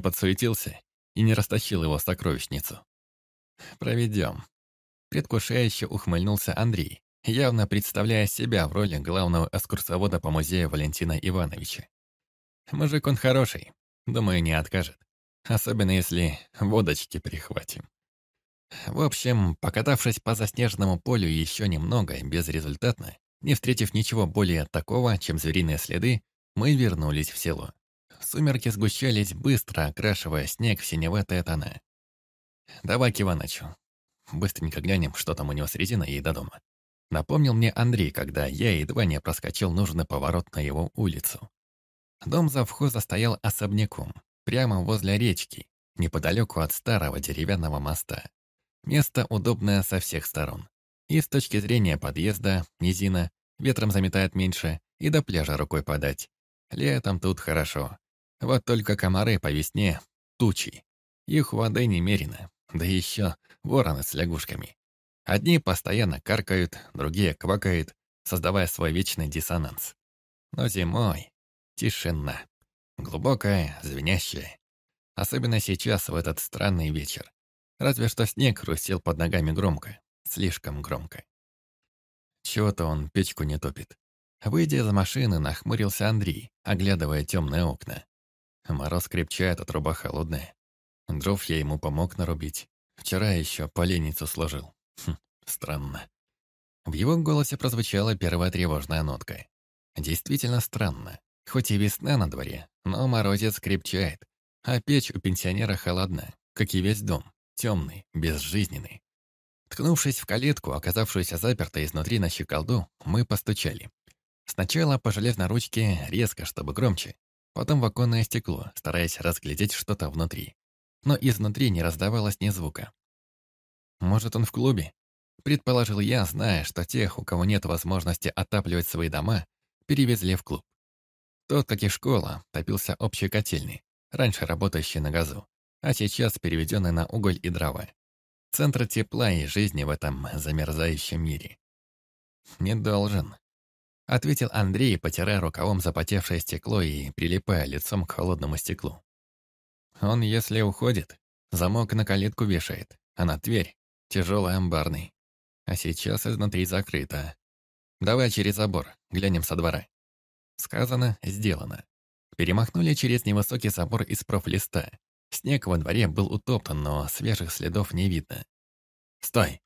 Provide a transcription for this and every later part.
не подсуетился и не растащил его сокровищницу. Проведем. Предвкушающе ухмыльнулся Андрей, явно представляя себя в роли главного экскурсовода по музею Валентина Ивановича. Мужик он хороший, думаю, не откажет. Особенно если водочки прихватим. В общем, покатавшись по заснеженному полю еще немного, безрезультатно, не встретив ничего более такого, чем звериные следы, мы вернулись в село. Сумерки сгущались, быстро окрашивая снег в синеватые тона. «Давай к Иванычу. Быстренько глянем, что там у него с резиной и до дома». Напомнил мне Андрей, когда я едва не проскочил нужный поворот на его улицу. Дом завхоза стоял особняком, прямо возле речки, неподалеку от старого деревянного моста. Место удобное со всех сторон. И с точки зрения подъезда, низина, ветром заметает меньше, и до пляжа рукой подать. Летом тут хорошо. Вот только комары по весне — тучи. Их воды немерено, да еще вороны с лягушками. Одни постоянно каркают, другие квакают, создавая свой вечный диссонанс. Но зимой тишина. Глубокая, звенящая. Особенно сейчас, в этот странный вечер. Разве что снег хрустел под ногами громко. Слишком громко. Чего-то он печку не топит. Выйдя из машины, нахмурился Андрей, оглядывая темные окна. Мороз крепчает, а труба холодная. Дров я ему помог нарубить. Вчера еще поленницу сложил. Хм, странно. В его голосе прозвучала первая тревожная нотка. Действительно странно. Хоть и весна на дворе, но морозец крепчает. А печь у пенсионера холодна, как и весь дом. Темный, безжизненный. Ткнувшись в калитку, оказавшуюся запертой изнутри на щеколду, мы постучали. Сначала по железной ручке резко, чтобы громче, потом в оконное стекло, стараясь разглядеть что-то внутри. Но изнутри не раздавалось ни звука. «Может, он в клубе?» Предположил я, зная, что тех, у кого нет возможности отапливать свои дома, перевезли в клуб. Тот, как и школа, топился общей котельной, раньше работающей на газу, а сейчас переведенный на уголь и дрова. Центр тепла и жизни в этом замерзающем мире. «Не должен», ответил Андрей, потирая рукавом запотевшее стекло и прилипая лицом к холодному стеклу. Он, если уходит, замок на калитку вешает, а на дверь тяжелый амбарный. А сейчас изнутри закрыто. Давай через забор, глянем со двора. Сказано, сделано. Перемахнули через невысокий забор из профлиста. Снег во дворе был утоптан, но свежих следов не видно. «Стой!»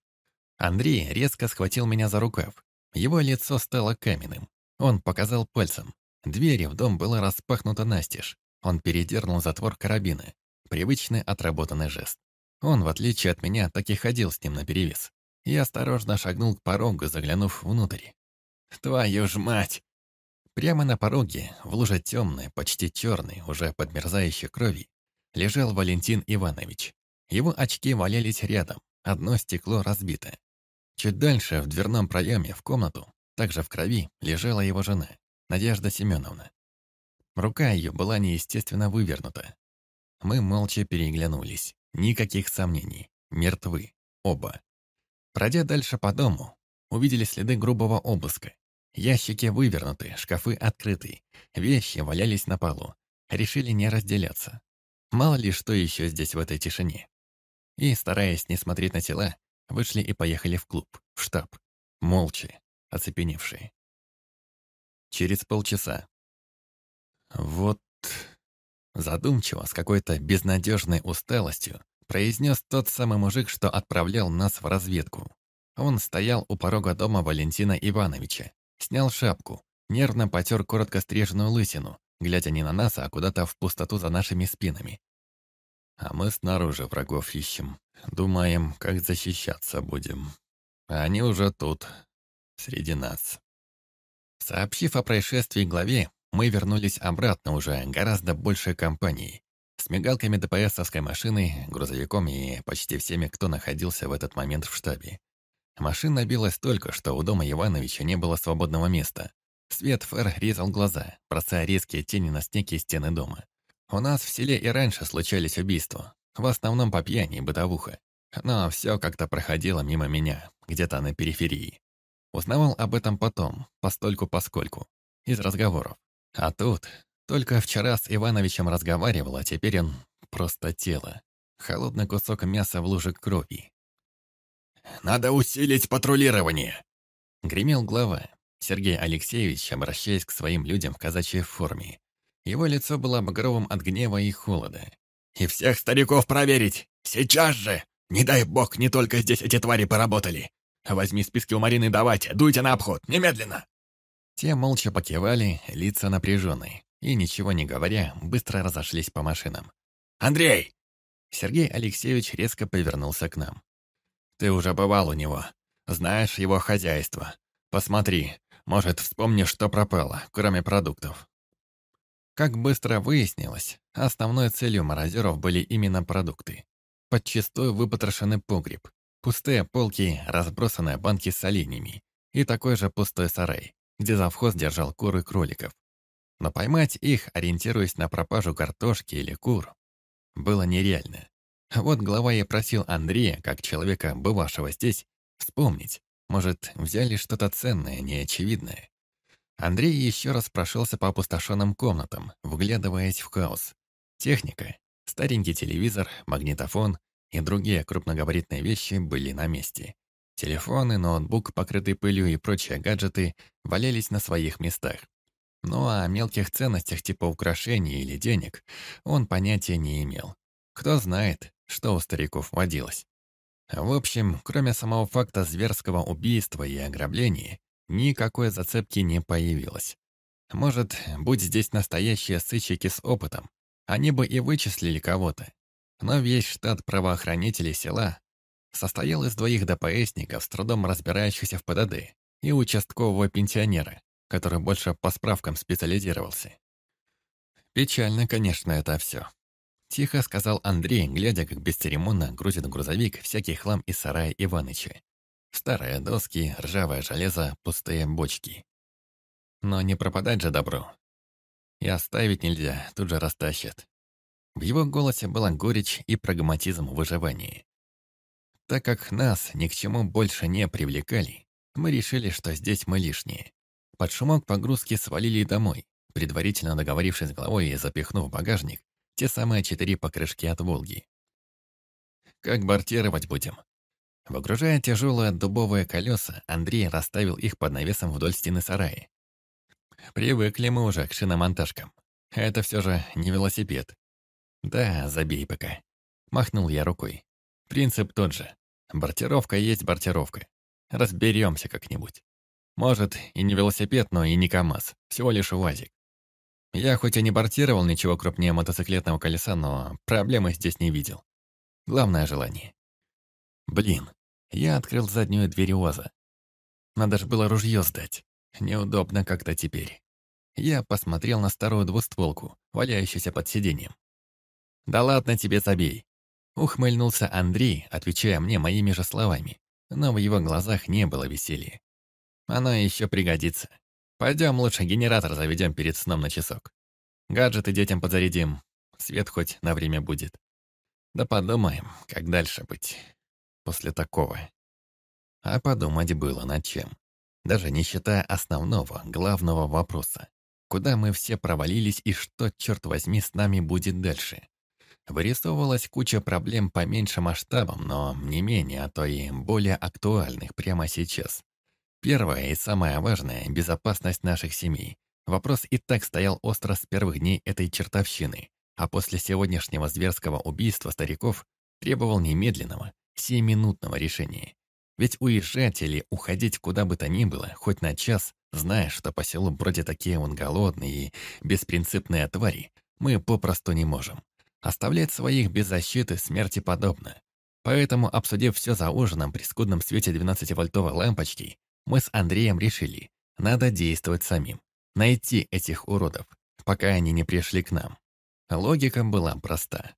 Андрей резко схватил меня за рукав, его лицо стало каменным. Он показал пальцем. Дверь в дом была распахнута настежь. Он передернул затвор карабина. Привычный отработанный жест. Он, в отличие от меня, так и ходил с ним наперевес. Я осторожно шагнул к порогу, заглянув внутрь. «Твою ж мать!» Прямо на пороге, в луже темной, почти черной, уже подмерзающей крови, лежал Валентин Иванович. Его очки валялись рядом, одно стекло разбито. Чуть дальше, в дверном проеме, в комнату, также в крови, лежала его жена, Надежда Семеновна. Рука ее была неестественно вывернута. Мы молча переглянулись. Никаких сомнений. Мертвы. Оба. Пройдя дальше по дому, увидели следы грубого обыска. Ящики вывернуты, шкафы открыты, вещи валялись на полу. Решили не разделяться. Мало ли что еще здесь в этой тишине. И, стараясь не смотреть на тела, Вышли и поехали в клуб, в штаб. Молча, оцепеневшие. Через полчаса. Вот... Задумчиво, с какой-то безнадежной усталостью, произнес тот самый мужик, что отправлял нас в разведку. Он стоял у порога дома Валентина Ивановича, снял шапку, нервно потер коротко стриженную лысину, глядя не на нас, а куда-то в пустоту за нашими спинами. А мы снаружи врагов ищем. Думаем, как защищаться будем. А они уже тут, среди нас. Сообщив о происшествии главе, мы вернулись обратно уже гораздо большей компанией. С мигалками ДПСовской машины, грузовиком и почти всеми, кто находился в этот момент в штабе. Машина набилась столько, что у дома Ивановича не было свободного места. Свет фар резал глаза, бросая резкие тени на снег и стены дома. У нас в селе и раньше случались убийства, в основном по пьяни и бытовуха. Но все как-то проходило мимо меня, где-то на периферии. Узнавал об этом потом, постольку-поскольку, из разговоров. А тут, только вчера с Ивановичем разговаривал, а теперь он просто тело. Холодный кусок мяса в луже крови. «Надо усилить патрулирование!» Гремел глава, Сергей Алексеевич, обращаясь к своим людям в казачьей форме. Его лицо было багровым от гнева и холода. «И всех стариков проверить! Сейчас же! Не дай бог, не только здесь эти твари поработали! Возьми списки у Марины давайте, дуйте на обход, немедленно!» Те молча покивали, лица напряженные, и, ничего не говоря, быстро разошлись по машинам. «Андрей!» Сергей Алексеевич резко повернулся к нам. «Ты уже бывал у него. Знаешь его хозяйство. Посмотри, может, вспомнишь, что пропало, кроме продуктов». Как быстро выяснилось, основной целью мародеров были именно продукты. Подчистую выпотрошенный погреб, пустые полки, разбросанные банки с оленями и такой же пустой сарай, где завхоз держал кур и кроликов. Но поймать их, ориентируясь на пропажу картошки или кур, было нереально. Вот глава и просил Андрея, как человека, бывавшего здесь, вспомнить. Может, взяли что-то ценное, неочевидное. Андрей еще раз прошелся по опустошенным комнатам, вглядываясь в хаос. Техника, старенький телевизор, магнитофон и другие крупногабаритные вещи были на месте. Телефоны, ноутбук, покрытый пылью и прочие гаджеты валялись на своих местах. Ну а о мелких ценностях типа украшений или денег он понятия не имел. Кто знает, что у стариков водилось. В общем, кроме самого факта зверского убийства и ограбления, Никакой зацепки не появилось. Может, будь здесь настоящие сыщики с опытом, они бы и вычислили кого-то. Но весь штат правоохранителей села состоял из двоих ДПСников, с трудом разбирающихся в ПДД, и участкового пенсионера, который больше по справкам специализировался. Печально, конечно, это все. Тихо сказал Андрей, глядя, как бесцеремонно грузит грузовик всякий хлам из сарая Иваныча. Старые доски, ржавое железо, пустые бочки. Но не пропадать же добро. И оставить нельзя, тут же растащат. В его голосе была горечь и прагматизм в выживании. Так как нас ни к чему больше не привлекали, мы решили, что здесь мы лишние. Под шумок погрузки свалили домой, предварительно договорившись с главой и запихнув в багажник те самые четыре покрышки от «Волги». «Как бортировать будем?» Выгружая тяжелые дубовые колеса, Андрей расставил их под навесом вдоль стены сарая. Привыкли мы уже к шиномонтажкам. Это все же не велосипед. Да, забей пока. Махнул я рукой. Принцип тот же. Бортировка есть бортировка. Разберемся как-нибудь. Может, и не велосипед, но и не КАМАЗ. Всего лишь УАЗик. Я хоть и не бортировал ничего крупнее мотоциклетного колеса, но проблемы здесь не видел. Главное желание. Блин, я открыл заднюю дверь УАЗа. Надо же было ружье сдать. Неудобно как-то теперь. Я посмотрел на старую двустволку, валяющуюся под сиденьем. «Да ладно тебе, забей!» Ухмыльнулся Андрей, отвечая мне моими же словами, но в его глазах не было веселья. «Оно еще пригодится. Пойдем лучше генератор заведем перед сном на часок. Гаджеты детям подзарядим, свет хоть на время будет. Да подумаем, как дальше быть» после такого. А подумать было над чем. Даже не считая основного, главного вопроса. Куда мы все провалились и что, черт возьми, с нами будет дальше? Вырисовывалась куча проблем по меньше масштабам, но не менее, а то и более актуальных прямо сейчас. Первое и самое важное — безопасность наших семей. Вопрос и так стоял остро с первых дней этой чертовщины, а после сегодняшнего зверского убийства стариков требовал немедленного, семиминутного решения. Ведь уезжать или уходить куда бы то ни было, хоть на час, зная, что по селу бродят такие вон голодные и беспринципные твари, мы попросту не можем. Оставлять своих без защиты смерти подобно. Поэтому, обсудив все за ужином при скудном свете 12-вольтовой лампочки, мы с Андреем решили, надо действовать самим. Найти этих уродов, пока они не пришли к нам. Логика была проста.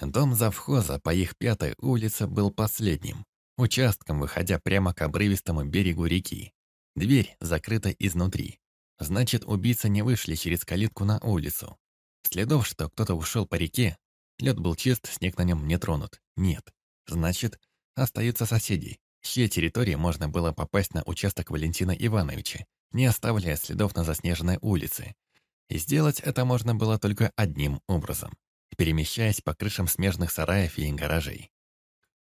Дом завхоза по их пятой улице был последним, участком, выходя прямо к обрывистому берегу реки. Дверь закрыта изнутри. Значит, убийцы не вышли через калитку на улицу. Следов, что кто-то ушел по реке, лед был чист, снег на нем не тронут. Нет. Значит, остаются соседи, с чьей территории можно было попасть на участок Валентина Ивановича, не оставляя следов на заснеженной улице. И сделать это можно было только одним образом перемещаясь по крышам смежных сараев и гаражей.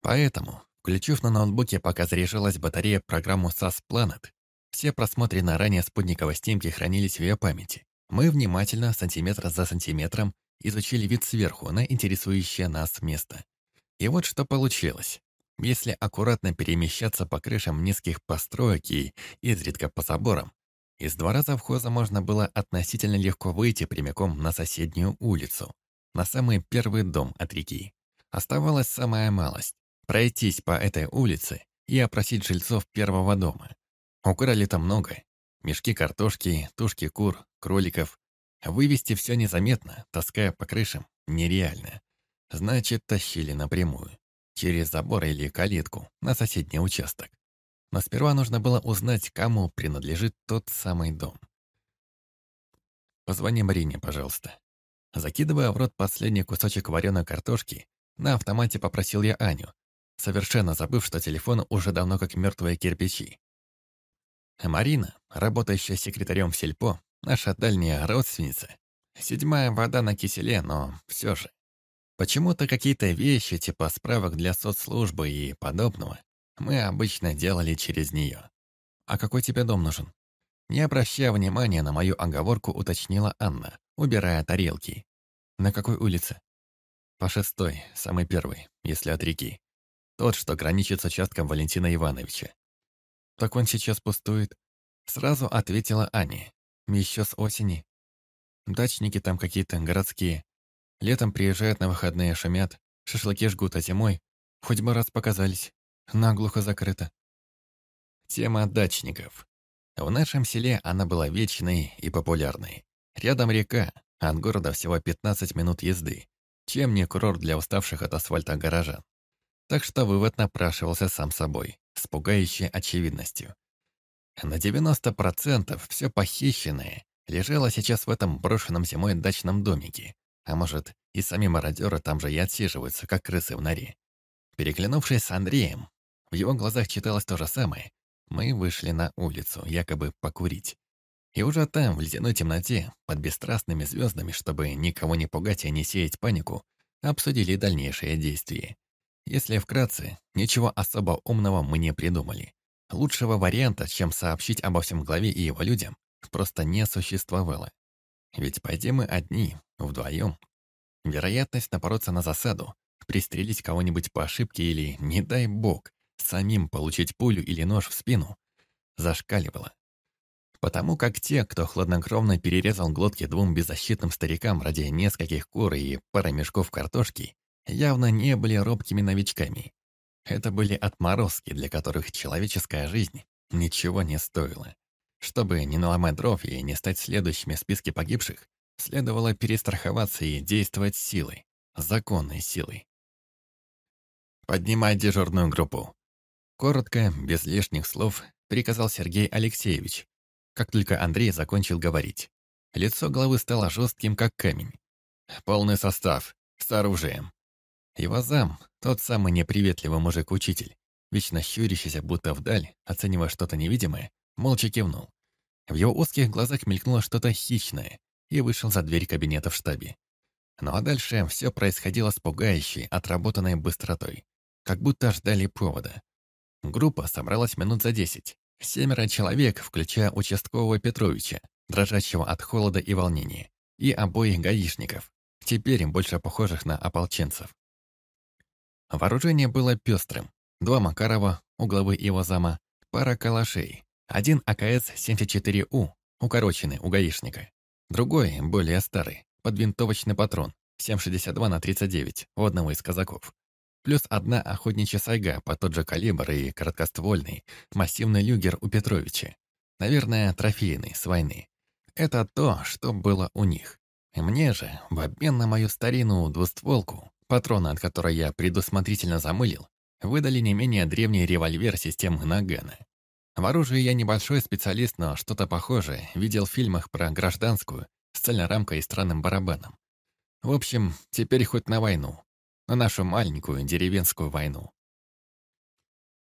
Поэтому, включив на ноутбуке, пока заряжалась батарея программу SAS Planet, все просмотренные ранее спутниковой снимки хранились в ее памяти. Мы внимательно, сантиметр за сантиметром, изучили вид сверху на интересующее нас место. И вот что получилось. Если аккуратно перемещаться по крышам низких построек и изредка по заборам, из двора завхоза можно было относительно легко выйти прямиком на соседнюю улицу, на самый первый дом от реки. Оставалась самая малость — пройтись по этой улице и опросить жильцов первого дома. Украли там много. Мешки картошки, тушки кур, кроликов. Вывести все незаметно, таская по крышам, нереально. Значит, тащили напрямую. Через забор или калитку на соседний участок. Но сперва нужно было узнать, кому принадлежит тот самый дом. «Позвони Марине, пожалуйста». Закидывая в рот последний кусочек вареной картошки, на автомате попросил я Аню, совершенно забыв, что телефон уже давно как мертвые кирпичи. Марина, работающая секретарем в сельпо, наша дальняя родственница. Седьмая вода на киселе, но все же. Почему-то какие-то вещи типа справок для соцслужбы и подобного мы обычно делали через нее. «А какой тебе дом нужен?» Не обращая внимания на мою оговорку, уточнила Анна, убирая тарелки. «На какой улице?» «По шестой, самый первый, если от реки. Тот, что граничит с участком Валентина Ивановича. «Так он сейчас пустует?» Сразу ответила Аня. «Еще с осени. Дачники там какие-то городские. Летом приезжают на выходные, шумят, шашлыки жгут, а зимой хоть бы раз показались. Наглухо закрыто». Тема дачников. В нашем селе она была вечной и популярной. Рядом река, от города всего 15 минут езды. Чем не курорт для уставших от асфальта горожан. Так что вывод напрашивался сам собой с пугающей очевидностью. На 90% все похищенное лежало сейчас в этом брошенном зимой дачном домике. А может, и сами мародеры там же и отсиживаются, как крысы в норе. Переглянувшись с Андреем, в его глазах читалось то же самое. Мы вышли на улицу, якобы покурить. И уже там, в ледяной темноте, под бесстрастными звездами, чтобы никого не пугать и не сеять панику, обсудили дальнейшие действия. Если вкратце, ничего особо умного мы не придумали. Лучшего варианта, чем сообщить обо всем главе и его людям, просто не существовало. Ведь пойдем мы одни, вдвоем. Вероятность напороться на засаду, пристрелить кого-нибудь по ошибке или, не дай бог, самим получить пулю или нож в спину, зашкаливала. Потому как те, кто хладнокровно перерезал глотки двум беззащитным старикам ради нескольких кур и пары мешков картошки, явно не были робкими новичками. Это были отморозки, для которых человеческая жизнь ничего не стоила. Чтобы не наломать дров и не стать следующими в списке погибших, следовало перестраховаться и действовать силой, законной силой. «Поднимай дежурную группу!» Коротко, без лишних слов, приказал Сергей Алексеевич, как только Андрей закончил говорить. Лицо главы стало жестким, как камень. «Полный состав, с оружием. Его зам, тот самый неприветливый мужик-учитель, вечно щурящийся, будто вдаль, оценивая что-то невидимое, молча кивнул. В его узких глазах мелькнуло что-то хищное и вышел за дверь кабинета в штабе. Ну а дальше все происходило с пугающей, отработанной быстротой, как будто ждали повода. Группа собралась минут за десять. Семеро человек, включая участкового Петровича, дрожащего от холода и волнения, и обоих гаишников, теперь больше похожих на ополченцев. Вооружение было пестрым. Два Макарова, угловые его зама, пара калашей, один АКС-74У, укороченный у гаишника, другой, более старый, подвинтовочный патрон 7,62 на 39 у одного из казаков, плюс одна охотничья сайга по тот же калибр и короткоствольный, массивный люгер у Петровича. Наверное, трофейный, с войны. Это то, что было у них. Мне же, в обмен на мою старину двустволку, Патроны, от которой я предусмотрительно замылил, выдали не менее древний револьвер системы Нагана. В оружии я небольшой специалист, но что-то похожее видел в фильмах про гражданскую, с цельной рамкой и странным барабаном. В общем, теперь хоть на войну. На нашу маленькую деревенскую войну.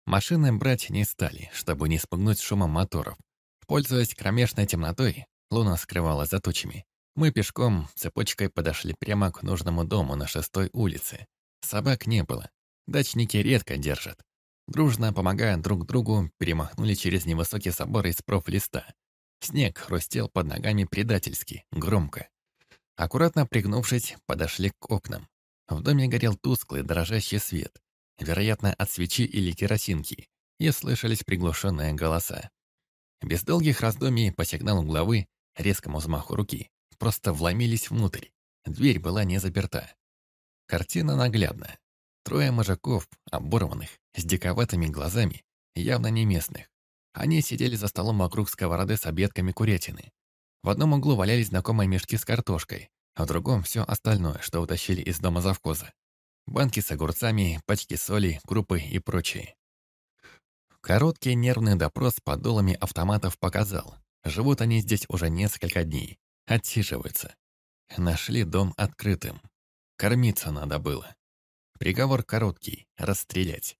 Машины брать не стали, чтобы не спугнуть шумом моторов. Пользуясь кромешной темнотой, луна скрывалась за тучами. Мы пешком цепочкой подошли прямо к нужному дому на шестой улице. Собак не было. Дачники редко держат. Дружно, помогая друг другу, перемахнули через невысокий собор из профлиста. Снег хрустел под ногами предательски, громко. Аккуратно пригнувшись, подошли к окнам. В доме горел тусклый, дрожащий свет, вероятно, от свечи или керосинки, и слышались приглушенные голоса. Без долгих раздумий по сигналу главы, резкому взмаху руки, просто вломились внутрь. Дверь была не заперта. Картина наглядна. Трое мужиков, оборванных, с диковатыми глазами, явно не местных. Они сидели за столом вокруг сковороды с обедками курятины. В одном углу валялись знакомые мешки с картошкой, а другом все остальное, что утащили из дома завхоза. Банки с огурцами, пачки соли, крупы и прочее. Короткий нервный допрос под долами автоматов показал. Живут они здесь уже несколько дней. Отсиживаются. Нашли дом открытым. Кормиться надо было. Приговор короткий — расстрелять.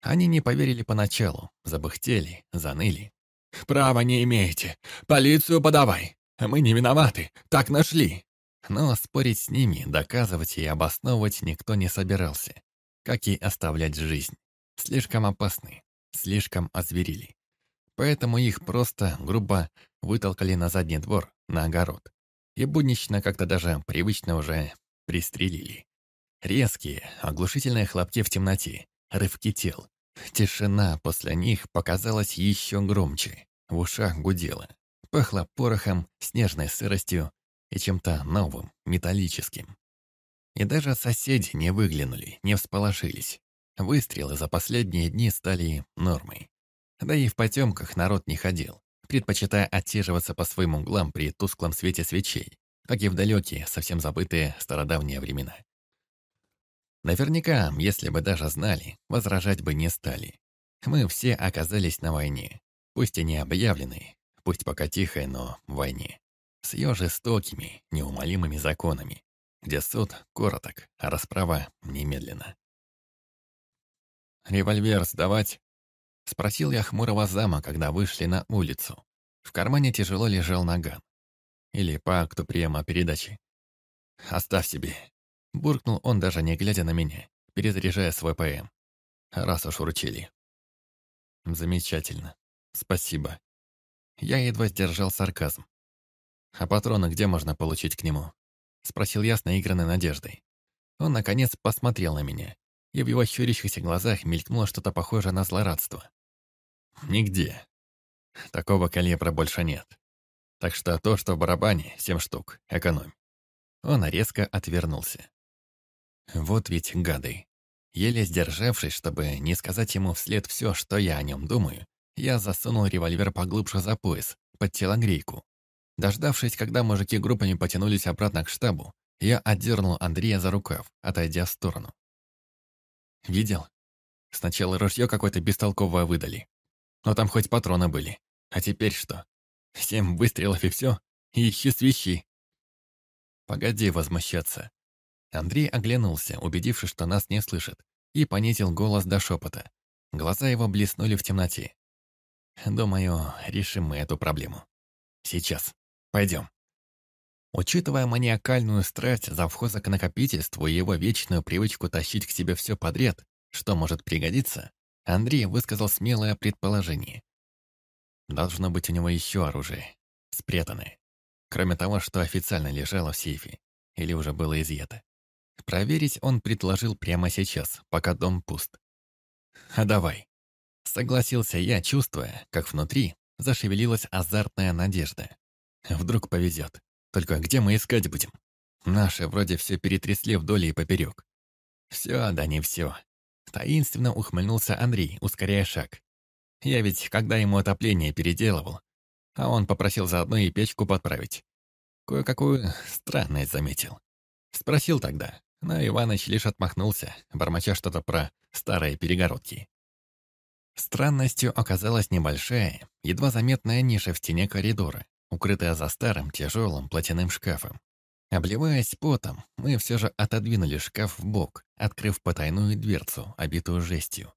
Они не поверили поначалу, забыхтели, заныли. «Права не имеете. Полицию подавай. Мы не виноваты. Так нашли». Но спорить с ними, доказывать и обосновывать никто не собирался. Как и оставлять жизнь. Слишком опасны, слишком озверили. Поэтому их просто, грубо, вытолкали на задний двор, на огород. И буднично как-то даже привычно уже пристрелили. Резкие, оглушительные хлопки в темноте, рывки тел. Тишина после них показалась еще громче. В ушах гудела. Пахло порохом, снежной сыростью и чем-то новым, металлическим. И даже соседи не выглянули, не всполошились. Выстрелы за последние дни стали нормой. Да и в потемках народ не ходил, предпочитая отсиживаться по своим углам при тусклом свете свечей, как и в далекие, совсем забытые стародавние времена. Наверняка, если бы даже знали, возражать бы не стали. Мы все оказались на войне. Пусть и не объявленной, пусть пока тихой, но войне. С ее жестокими, неумолимыми законами, где суд короток, а расправа немедленно. «Револьвер сдавать?» — спросил я хмурого зама, когда вышли на улицу. В кармане тяжело лежал наган. Или по акту приема передачи. «Оставь себе. Буркнул он, даже не глядя на меня, перезаряжая свой ПМ. Раз уж уручили. Замечательно. Спасибо. Я едва сдержал сарказм. А патроны где можно получить к нему? Спросил я с наигранной надеждой. Он, наконец, посмотрел на меня, и в его щурящихся глазах мелькнуло что-то похожее на злорадство. Нигде. Такого калибра больше нет. Так что то, что в барабане, семь штук, экономь. Он резко отвернулся. Вот ведь гады. Еле сдержавшись, чтобы не сказать ему вслед все, что я о нем думаю, я засунул револьвер поглубже за пояс, под телогрейку. Дождавшись, когда мужики группами потянулись обратно к штабу, я отдернул Андрея за рукав, отойдя в сторону. «Видел? Сначала ружье какое-то бестолковое выдали. Но там хоть патроны были. А теперь что? Семь выстрелов и все? Ищи свищи!» «Погоди возмущаться. Андрей оглянулся, убедившись, что нас не слышит, и понизил голос до шепота. Глаза его блеснули в темноте. «Думаю, решим мы эту проблему. Сейчас. Пойдем». Учитывая маниакальную страсть завхоза к накопительству и его вечную привычку тащить к себе все подряд, что может пригодиться, Андрей высказал смелое предположение. Должно быть у него еще оружие, спрятанное, кроме того, что официально лежало в сейфе или уже было изъято. Проверить он предложил прямо сейчас, пока дом пуст. «А давай». Согласился я, чувствуя, как внутри зашевелилась азартная надежда. Вдруг повезет. Только где мы искать будем? Наши вроде все перетрясли вдоль и поперек. Все, да не все. Таинственно ухмыльнулся Андрей, ускоряя шаг. Я ведь, когда ему отопление переделывал, а он попросил заодно и печку подправить. Кое-какую странность заметил. Спросил тогда, но Иваныч лишь отмахнулся, бормоча что-то про старые перегородки. Странностью оказалась небольшая, едва заметная ниша в стене коридора, укрытая за старым тяжелым платяным шкафом. Обливаясь потом, мы все же отодвинули шкаф в бок, открыв потайную дверцу, обитую жестью.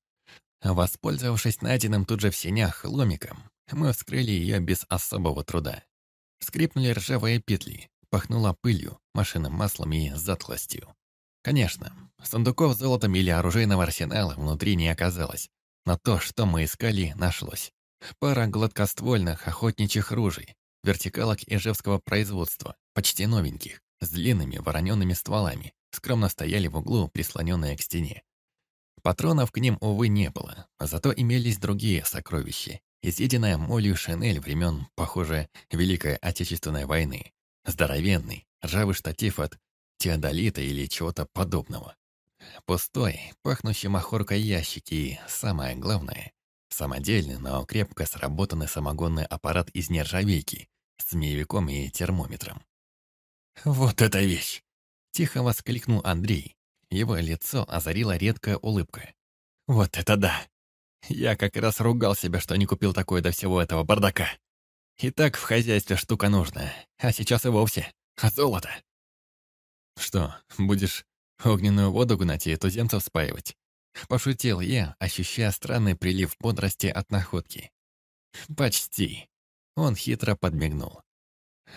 Воспользовавшись найденным тут же в сенях ломиком, мы вскрыли ее без особого труда. Скрипнули ржавые петли, пахнуло пылью, машинным маслом и затхлостью. Конечно, сундуков с золотом или оружейного арсенала внутри не оказалось, но то, что мы искали, нашлось. Пара гладкоствольных охотничьих ружей, вертикалок ижевского производства, почти новеньких, с длинными вороненными стволами, скромно стояли в углу, прислоненные к стене. Патронов к ним, увы, не было, зато имелись другие сокровища. Изъеденная молью шинель времен, похоже, Великой Отечественной войны. Здоровенный, ржавый штатив от теодолита или чего-то подобного. Пустой, пахнущий махоркой ящики и, самое главное, самодельный, но крепко сработанный самогонный аппарат из нержавейки с змеевиком и термометром. «Вот эта вещь!» — тихо воскликнул Андрей. Его лицо озарила редкая улыбка. «Вот это да! Я как раз ругал себя, что не купил такое до всего этого бардака. И так в хозяйстве штука нужная, а сейчас и вовсе. А золото!» «Что, будешь огненную воду гнать и туземцев спаивать?» Пошутил я, ощущая странный прилив бодрости от находки. «Почти». Он хитро подмигнул.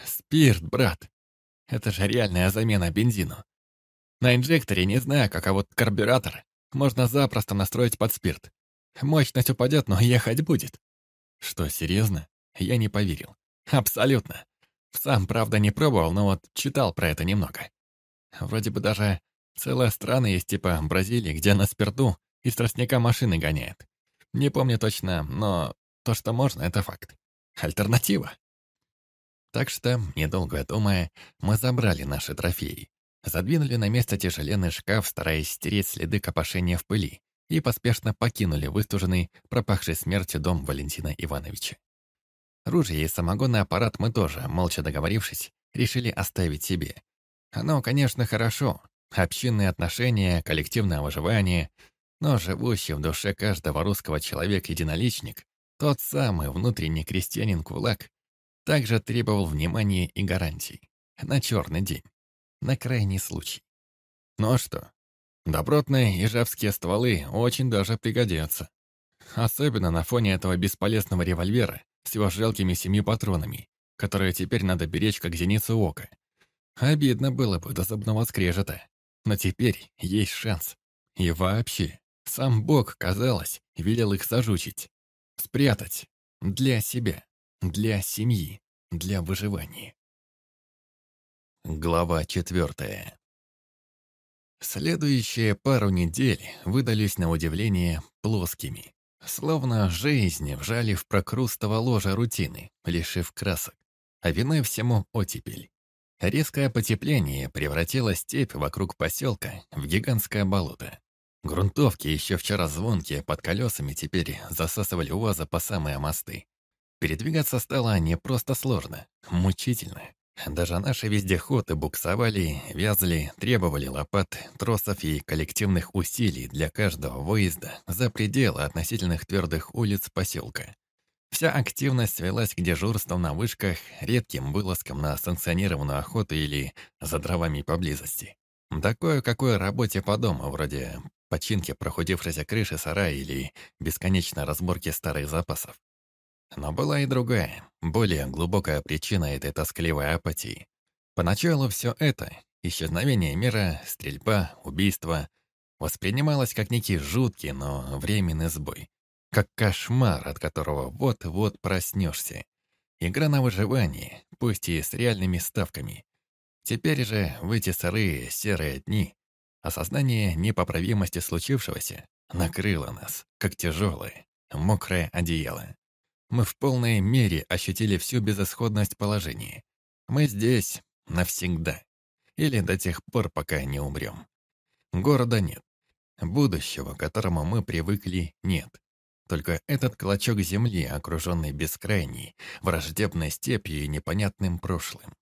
«Спирт, брат. Это же реальная замена бензину. На инжекторе не знаю, как, а вот карбюратор можно запросто настроить под спирт. Мощность упадет, но ехать будет». «Что, серьезно?» Я не поверил. «Абсолютно. Сам, правда, не пробовал, но вот читал про это немного. Вроде бы даже целая страна есть типа Бразилии, где на спирту из тростника машины гоняет. Не помню точно, но то, что можно, это факт. Альтернатива. Так что, недолго думая, мы забрали наши трофеи. Задвинули на место тяжеленный шкаф, стараясь стереть следы копошения в пыли, и поспешно покинули выстуженный, пропахший смертью дом Валентина Ивановича. Ружье и самогонный аппарат мы тоже, молча договорившись, решили оставить себе, оно, конечно, хорошо. Общинные отношения, коллективное выживание. Но живущий в душе каждого русского человек-единоличник, тот самый внутренний крестьянин-кулак, также требовал внимания и гарантий. На черный день. На крайний случай. Ну а что? Добротные ижевские стволы очень даже пригодятся. Особенно на фоне этого бесполезного револьвера с его жалкими семью патронами, которые теперь надо беречь как зеницу ока. Обидно было бы до зубного скрежета. Но теперь есть шанс. И вообще, сам Бог, казалось, велел их зажучить. Спрятать. Для себя. Для семьи. Для выживания. Глава четвертая. Следующие пару недель выдались на удивление плоскими. Словно жизнь вжали в прокрустово ложе рутины, лишив красок. А виной всему оттепель. Резкое потепление превратило степь вокруг поселка в гигантское болото. Грунтовки, еще вчера звонкие под колесами, теперь засасывали УАЗа по самые мосты. Передвигаться стало не просто сложно, мучительно. Даже наши вездеходы буксовали, вязли, требовали лопат, тросов и коллективных усилий для каждого выезда за пределы относительных твердых улиц поселка. Вся активность свелась к дежурствам на вышках, редким вылазкам на санкционированную охоту или за дровами поблизости. Такое какой работе по дому, вроде починки прохудившейся крыши сарая или бесконечной разборки старых запасов. Но была и другая, более глубокая причина этой тоскливой апатии. Поначалу все это — исчезновение мира, стрельба, убийство — воспринималось как некий жуткий, но временный сбой как кошмар, от которого вот-вот проснешься. Игра на выживание, пусть и с реальными ставками. Теперь же, в эти сырые, серые дни, осознание непоправимости случившегося накрыло нас, как тяжелое, мокрое одеяло. Мы в полной мере ощутили всю безысходность положения. Мы здесь навсегда. Или до тех пор, пока не умрем. Города нет. Будущего, к которому мы привыкли, нет. Только этот клочок земли, окруженный бескрайней, враждебной степью и непонятным прошлым.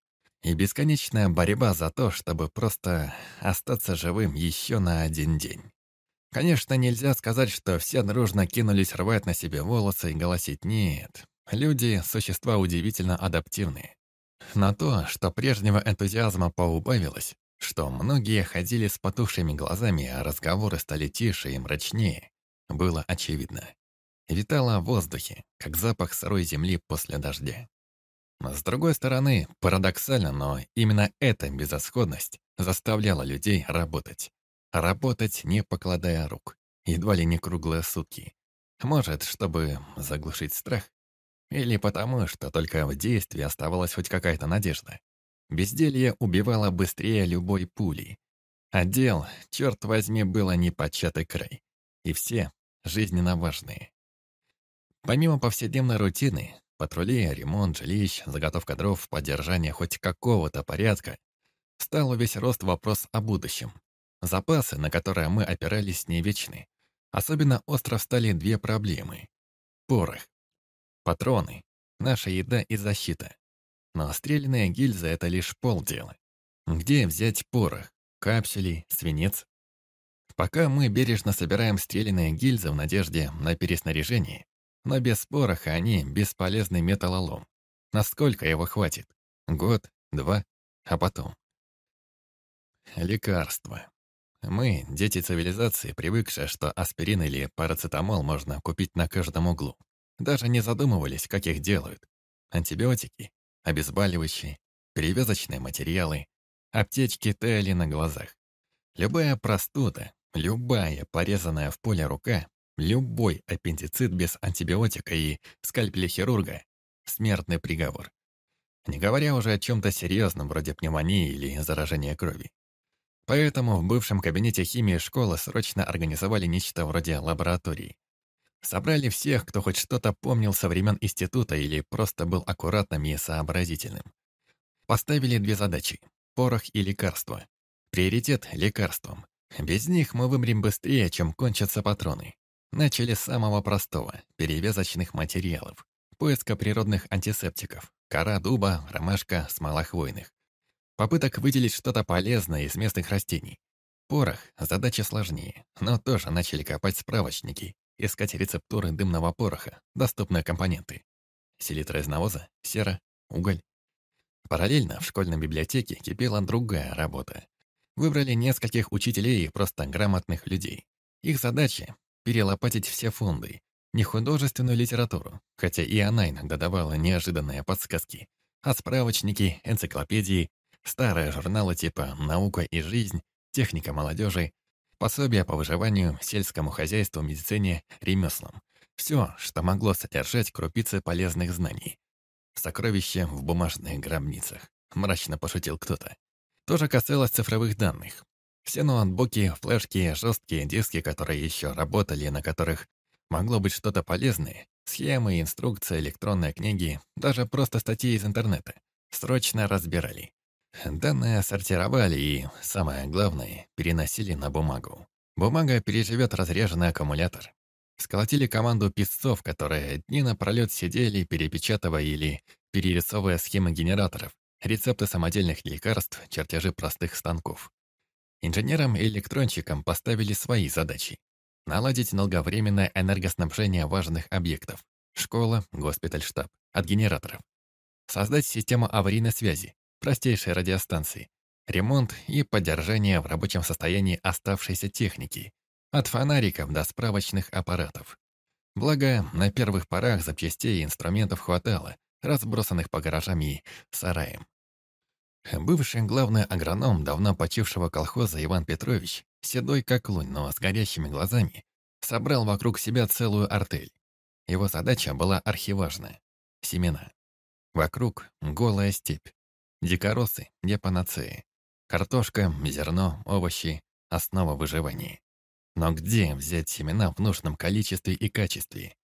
И бесконечная борьба за то, чтобы просто остаться живым еще на один день. Конечно, нельзя сказать, что все дружно кинулись рвать на себе волосы и голосить «нет». Люди — существа удивительно адаптивные. На то, что прежнего энтузиазма поубавилось, что многие ходили с потухшими глазами, а разговоры стали тише и мрачнее, было очевидно витала в воздухе, как запах сырой земли после дождя. С другой стороны, парадоксально, но именно эта безысходность заставляла людей работать. Работать, не покладая рук, едва ли не круглые сутки. Может, чтобы заглушить страх? Или потому, что только в действии оставалась хоть какая-то надежда. Безделье убивало быстрее любой пули. Отдел, черт возьми, было непочатый край. И все жизненно важные. Помимо повседневной рутины, патрули, ремонт жилищ, заготовка дров, поддержание хоть какого-то порядка, стал весь рост вопрос о будущем. Запасы, на которые мы опирались, не вечны. Особенно остро стали две проблемы. Порох. Патроны. Наша еда и защита. Но стрелянная гильза — это лишь полдела. Где взять порох, капсули, свинец? Пока мы бережно собираем стрелянные гильзы в надежде на переснаряжение, но без пороха они бесполезный металлолом. Насколько его хватит? Год, два, а потом? Лекарства. Мы, дети цивилизации, привыкшие, что аспирин или парацетамол можно купить на каждом углу. Даже не задумывались, как их делают. Антибиотики, обезболивающие, перевязочные материалы, аптечки таяли на глазах. Любая простуда, любая порезанная в поле рука, любой аппендицит без антибиотика и скальпеля хирурга – смертный приговор. Не говоря уже о чем-то серьезном, вроде пневмонии или заражения крови. Поэтому в бывшем кабинете химии школы срочно организовали нечто вроде лаборатории. Собрали всех, кто хоть что-то помнил со времен института или просто был аккуратным и сообразительным. Поставили две задачи – порох и лекарства. Приоритет – лекарствам. Без них мы вымрем быстрее, чем кончатся патроны. Начали с самого простого – перевязочных материалов. Поиска природных антисептиков. Кора дуба, ромашка, смола хвойных. Попыток выделить что-то полезное из местных растений. Порох – задача сложнее, но тоже начали копать справочники, искать рецептуры дымного пороха, доступные компоненты. Селитра из навоза, сера, уголь. Параллельно в школьной библиотеке кипела другая работа. Выбрали нескольких учителей и просто грамотных людей. Их задача – перелопатить все фонды, не художественную литературу, хотя и она иногда давала неожиданные подсказки, а справочники, энциклопедии, старые журналы типа «Наука и жизнь», «Техника молодежи», пособия по выживанию, сельскому хозяйству, медицине, ремеслам. Все, что могло содержать крупицы полезных знаний. Сокровища в бумажных гробницах. Мрачно пошутил кто-то. Тоже касалось цифровых данных. Все ноутбуки, флешки, жесткие диски, которые еще работали, на которых могло быть что-то полезное, схемы, инструкции, электронные книги, даже просто статьи из интернета, срочно разбирали. Данные сортировали и, самое главное, переносили на бумагу. Бумага переживет разряженный аккумулятор. Сколотили команду писцов, которые дни напролет сидели, перепечатывая или перерисовывая схемы генераторов, рецепты самодельных лекарств, чертежи простых станков. Инженерам и электронщикам поставили свои задачи. Наладить долговременное энергоснабжение важных объектов. Школа, госпиталь, штаб. От генераторов. Создать систему аварийной связи, простейшей радиостанции, ремонт и поддержание в рабочем состоянии оставшейся техники, от фонариков до справочных аппаратов. Благо, на первых порах запчастей и инструментов хватало, разбросанных по гаражам и сараям. Бывший главный агроном давно почившего колхоза Иван Петрович, седой как лунь, но с горящими глазами, собрал вокруг себя целую артель. Его задача была архиважная — семена. Вокруг голая степь, Дикоросы – не панацеи. Картошка, зерно, овощи – основа выживания. Но где взять семена в нужном количестве и качестве?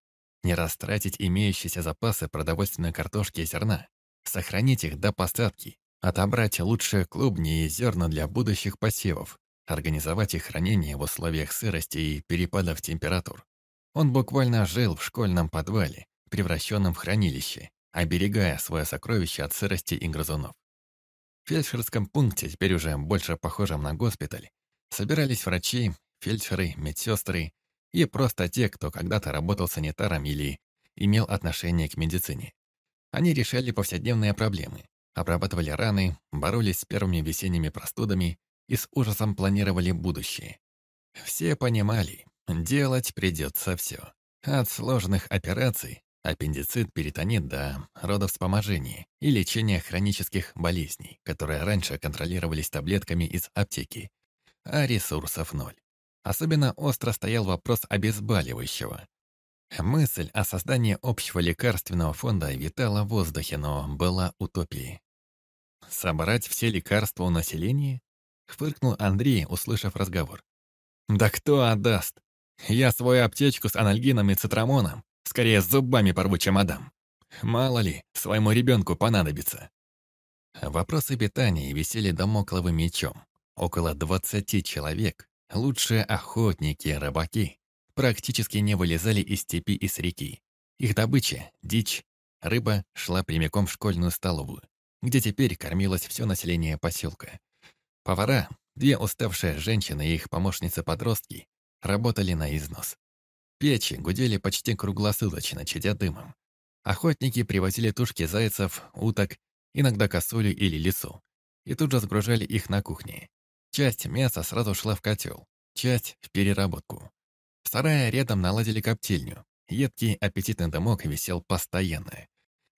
Не растратить имеющиеся запасы продовольственной картошки и зерна, сохранить их до посадки, отобрать лучшие клубни и зерна для будущих посевов, организовать их хранение в условиях сырости и перепадов температур. Он буквально жил в школьном подвале, превращенном в хранилище, оберегая свое сокровище от сырости и грызунов. В фельдшерском пункте, теперь уже больше похожем на госпиталь, собирались врачи, фельдшеры, медсестры и просто те, кто когда-то работал санитаром или имел отношение к медицине. Они решали повседневные проблемы, обрабатывали раны, боролись с первыми весенними простудами и с ужасом планировали будущее. Все понимали, делать придется все. От сложных операций Аппендицит, перитонит да родовспоможение и лечение хронических болезней, которые раньше контролировались таблетками из аптеки, а ресурсов ноль. Особенно остро стоял вопрос обезболивающего. Мысль о создании общего лекарственного фонда витала в воздухе, но была утопией. «Собрать все лекарства у населения?» — фыркнул Андрей, услышав разговор. «Да кто отдаст? Я свою аптечку с анальгином и цитрамоном скорее зубами порву, чем отдам. Мало ли, своему ребенку понадобится». Вопросы питания висели домокловым мечом. Около двадцати человек, лучшие охотники, рыбаки, практически не вылезали из степи и с реки. Их добыча, дичь, рыба шла прямиком в школьную столовую, где теперь кормилось все население поселка. Повара, две уставшие женщины и их помощницы-подростки, работали на износ. Печи гудели почти круглосуточно, чадя дымом. Охотники привозили тушки зайцев, уток, иногда косулю или лису, и тут же сгружали их на кухне. Часть мяса сразу шла в котел, часть — в переработку. В сарае рядом наладили коптильню. Едкий аппетитный дымок висел постоянно.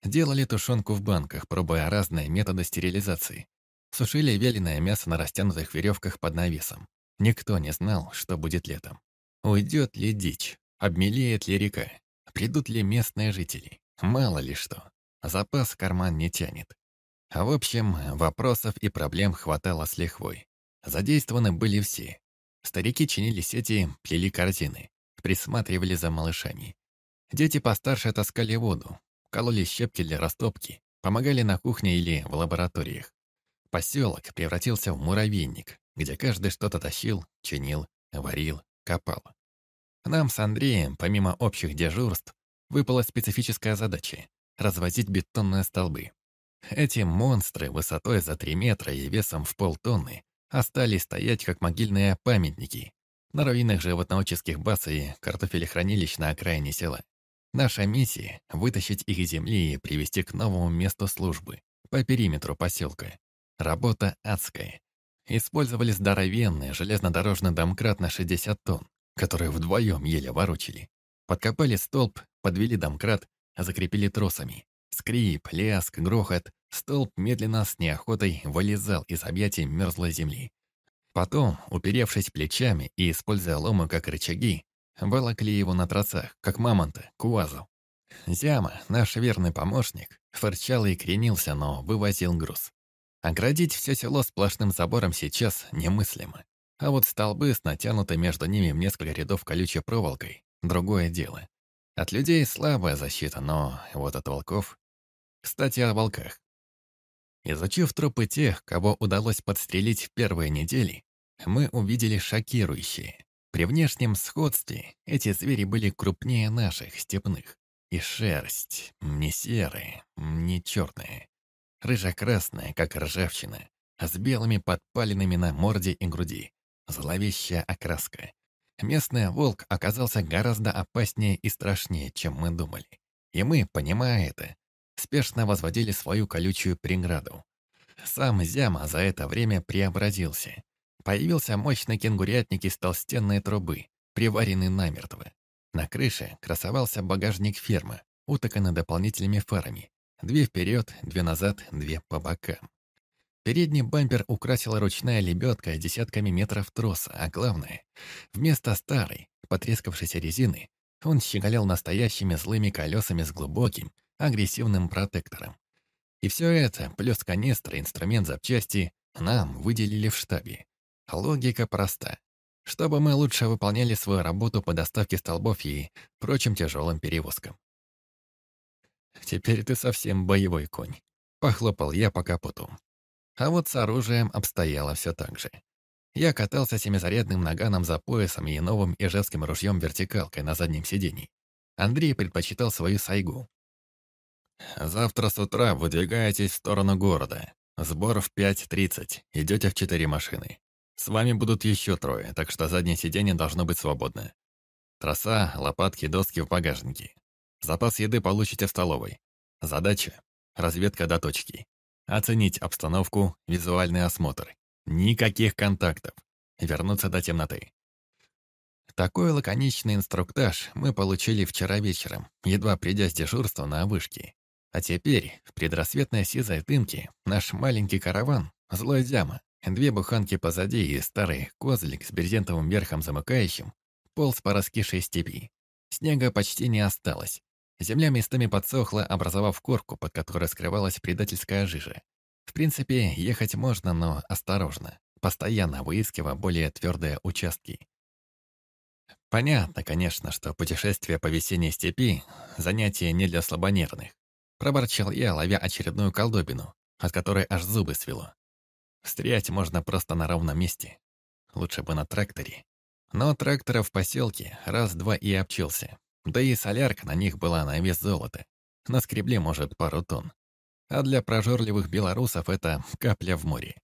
Делали тушенку в банках, пробуя разные методы стерилизации. Сушили вяленое мясо на растянутых веревках под навесом. Никто не знал, что будет летом. Уйдет ли дичь, обмелеет ли река, придут ли местные жители. Мало ли что. Запас карман не тянет. В общем, вопросов и проблем хватало с лихвой. Задействованы были все. Старики чинили сети, плели корзины, присматривали за малышами. Дети постарше таскали воду, кололи щепки для растопки, помогали на кухне или в лабораториях. Поселок превратился в муравейник, где каждый что-то тащил, чинил, варил, копал. Нам с Андреем, помимо общих дежурств, выпала специфическая задача — развозить бетонные столбы. Эти монстры высотой за 3 метра и весом в полтонны остались стоять как могильные памятники на руинах животноводческих баз и картофелехранилищ на окраине села. Наша миссия — вытащить их из земли и привести к новому месту службы, по периметру поселка. Работа адская. Использовали здоровенный железнодорожный домкрат на 60 тонн, который вдвоем еле ворочили. Подкопали столб, подвели домкрат, закрепили тросами. Скрип, лязг, грохот. Столб медленно с неохотой вылезал из объятий мерзлой земли. Потом, уперевшись плечами и используя ломы как рычаги, волокли его на тросах, как мамонта, к УАЗу. Зяма, наш верный помощник, фырчал и кренился, но вывозил груз. Оградить все село сплошным забором сейчас немыслимо. А вот столбы с натянутой между ними в несколько рядов колючей проволокой — другое дело. От людей слабая защита, но вот от волков кстати, о волках. Изучив трупы тех, кого удалось подстрелить в первые недели, мы увидели шокирующие. При внешнем сходстве эти звери были крупнее наших, степных. И шерсть не серая, не черная. Рыжо-красная, как ржавчина, с белыми подпалинами на морде и груди. Зловещая окраска. Местный волк оказался гораздо опаснее и страшнее, чем мы думали. И мы, понимая это, спешно возводили свою колючую преграду. Сам Зяма за это время преобразился. Появился мощный кенгурятник из толстенной трубы, приваренный намертво. На крыше красовался багажник фермы, утыканный дополнительными фарами. Две вперед, две назад, две по бокам. Передний бампер украсила ручная лебедка с десятками метров троса, а главное, вместо старой, потрескавшейся резины, он щеголял настоящими злыми колесами с глубоким, агрессивным протектором. И все это, плюс канистра, инструмент запчасти, нам выделили в штабе. Логика проста. Чтобы мы лучше выполняли свою работу по доставке столбов и прочим тяжелым перевозкам. «Теперь ты совсем боевой конь», — похлопал я по капоту. А вот с оружием обстояло все так же. Я катался семизарядным наганом за поясом и новым ижевским ружьем-вертикалкой на заднем сидении. Андрей предпочитал свою сайгу, Завтра с утра выдвигаетесь в сторону города. Сбор в 5.30. Идете в четыре машины. С вами будут еще трое, так что заднее сиденье должно быть свободно. Троса, лопатки, доски в багажнике. Запас еды получите в столовой. Задача — разведка до точки. Оценить обстановку, визуальный осмотр. Никаких контактов. Вернуться до темноты. Такой лаконичный инструктаж мы получили вчера вечером, едва придя с дежурства на вышке. А теперь, в предрассветной сизой дымке, наш маленький караван, злой дяма, две буханки позади и старый козлик с брезентовым верхом замыкающим, полз по раскисшей степи. Снега почти не осталось. Земля местами подсохла, образовав корку, под которой скрывалась предательская жижа. В принципе, ехать можно, но осторожно, постоянно выискивая более твердые участки. Понятно, конечно, что путешествие по весенней степи — занятие не для слабонервных. Проборчал я, ловя очередную колдобину, от которой аж зубы свело. Стрять можно просто на ровном месте. Лучше бы на тракторе. Но трактора в поселке раз-два и обчился. Да и солярка на них была на вес золота. Наскребли, может, пару тонн. А для прожорливых белорусов это капля в море.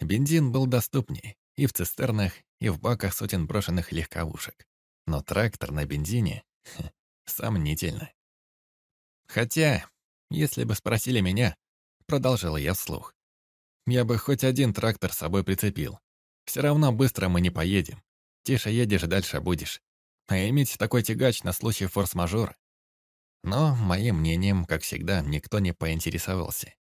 Бензин был доступнее и в цистернах, и в баках сотен брошенных легковушек. Но трактор на бензине — сомнительно. Хотя, если бы спросили меня, продолжил я вслух, я бы хоть один трактор с собой прицепил. Все равно быстро мы не поедем. Тише едешь, дальше будешь. А иметь такой тягач на случай форс-мажора. Но моим мнением, как всегда, никто не поинтересовался.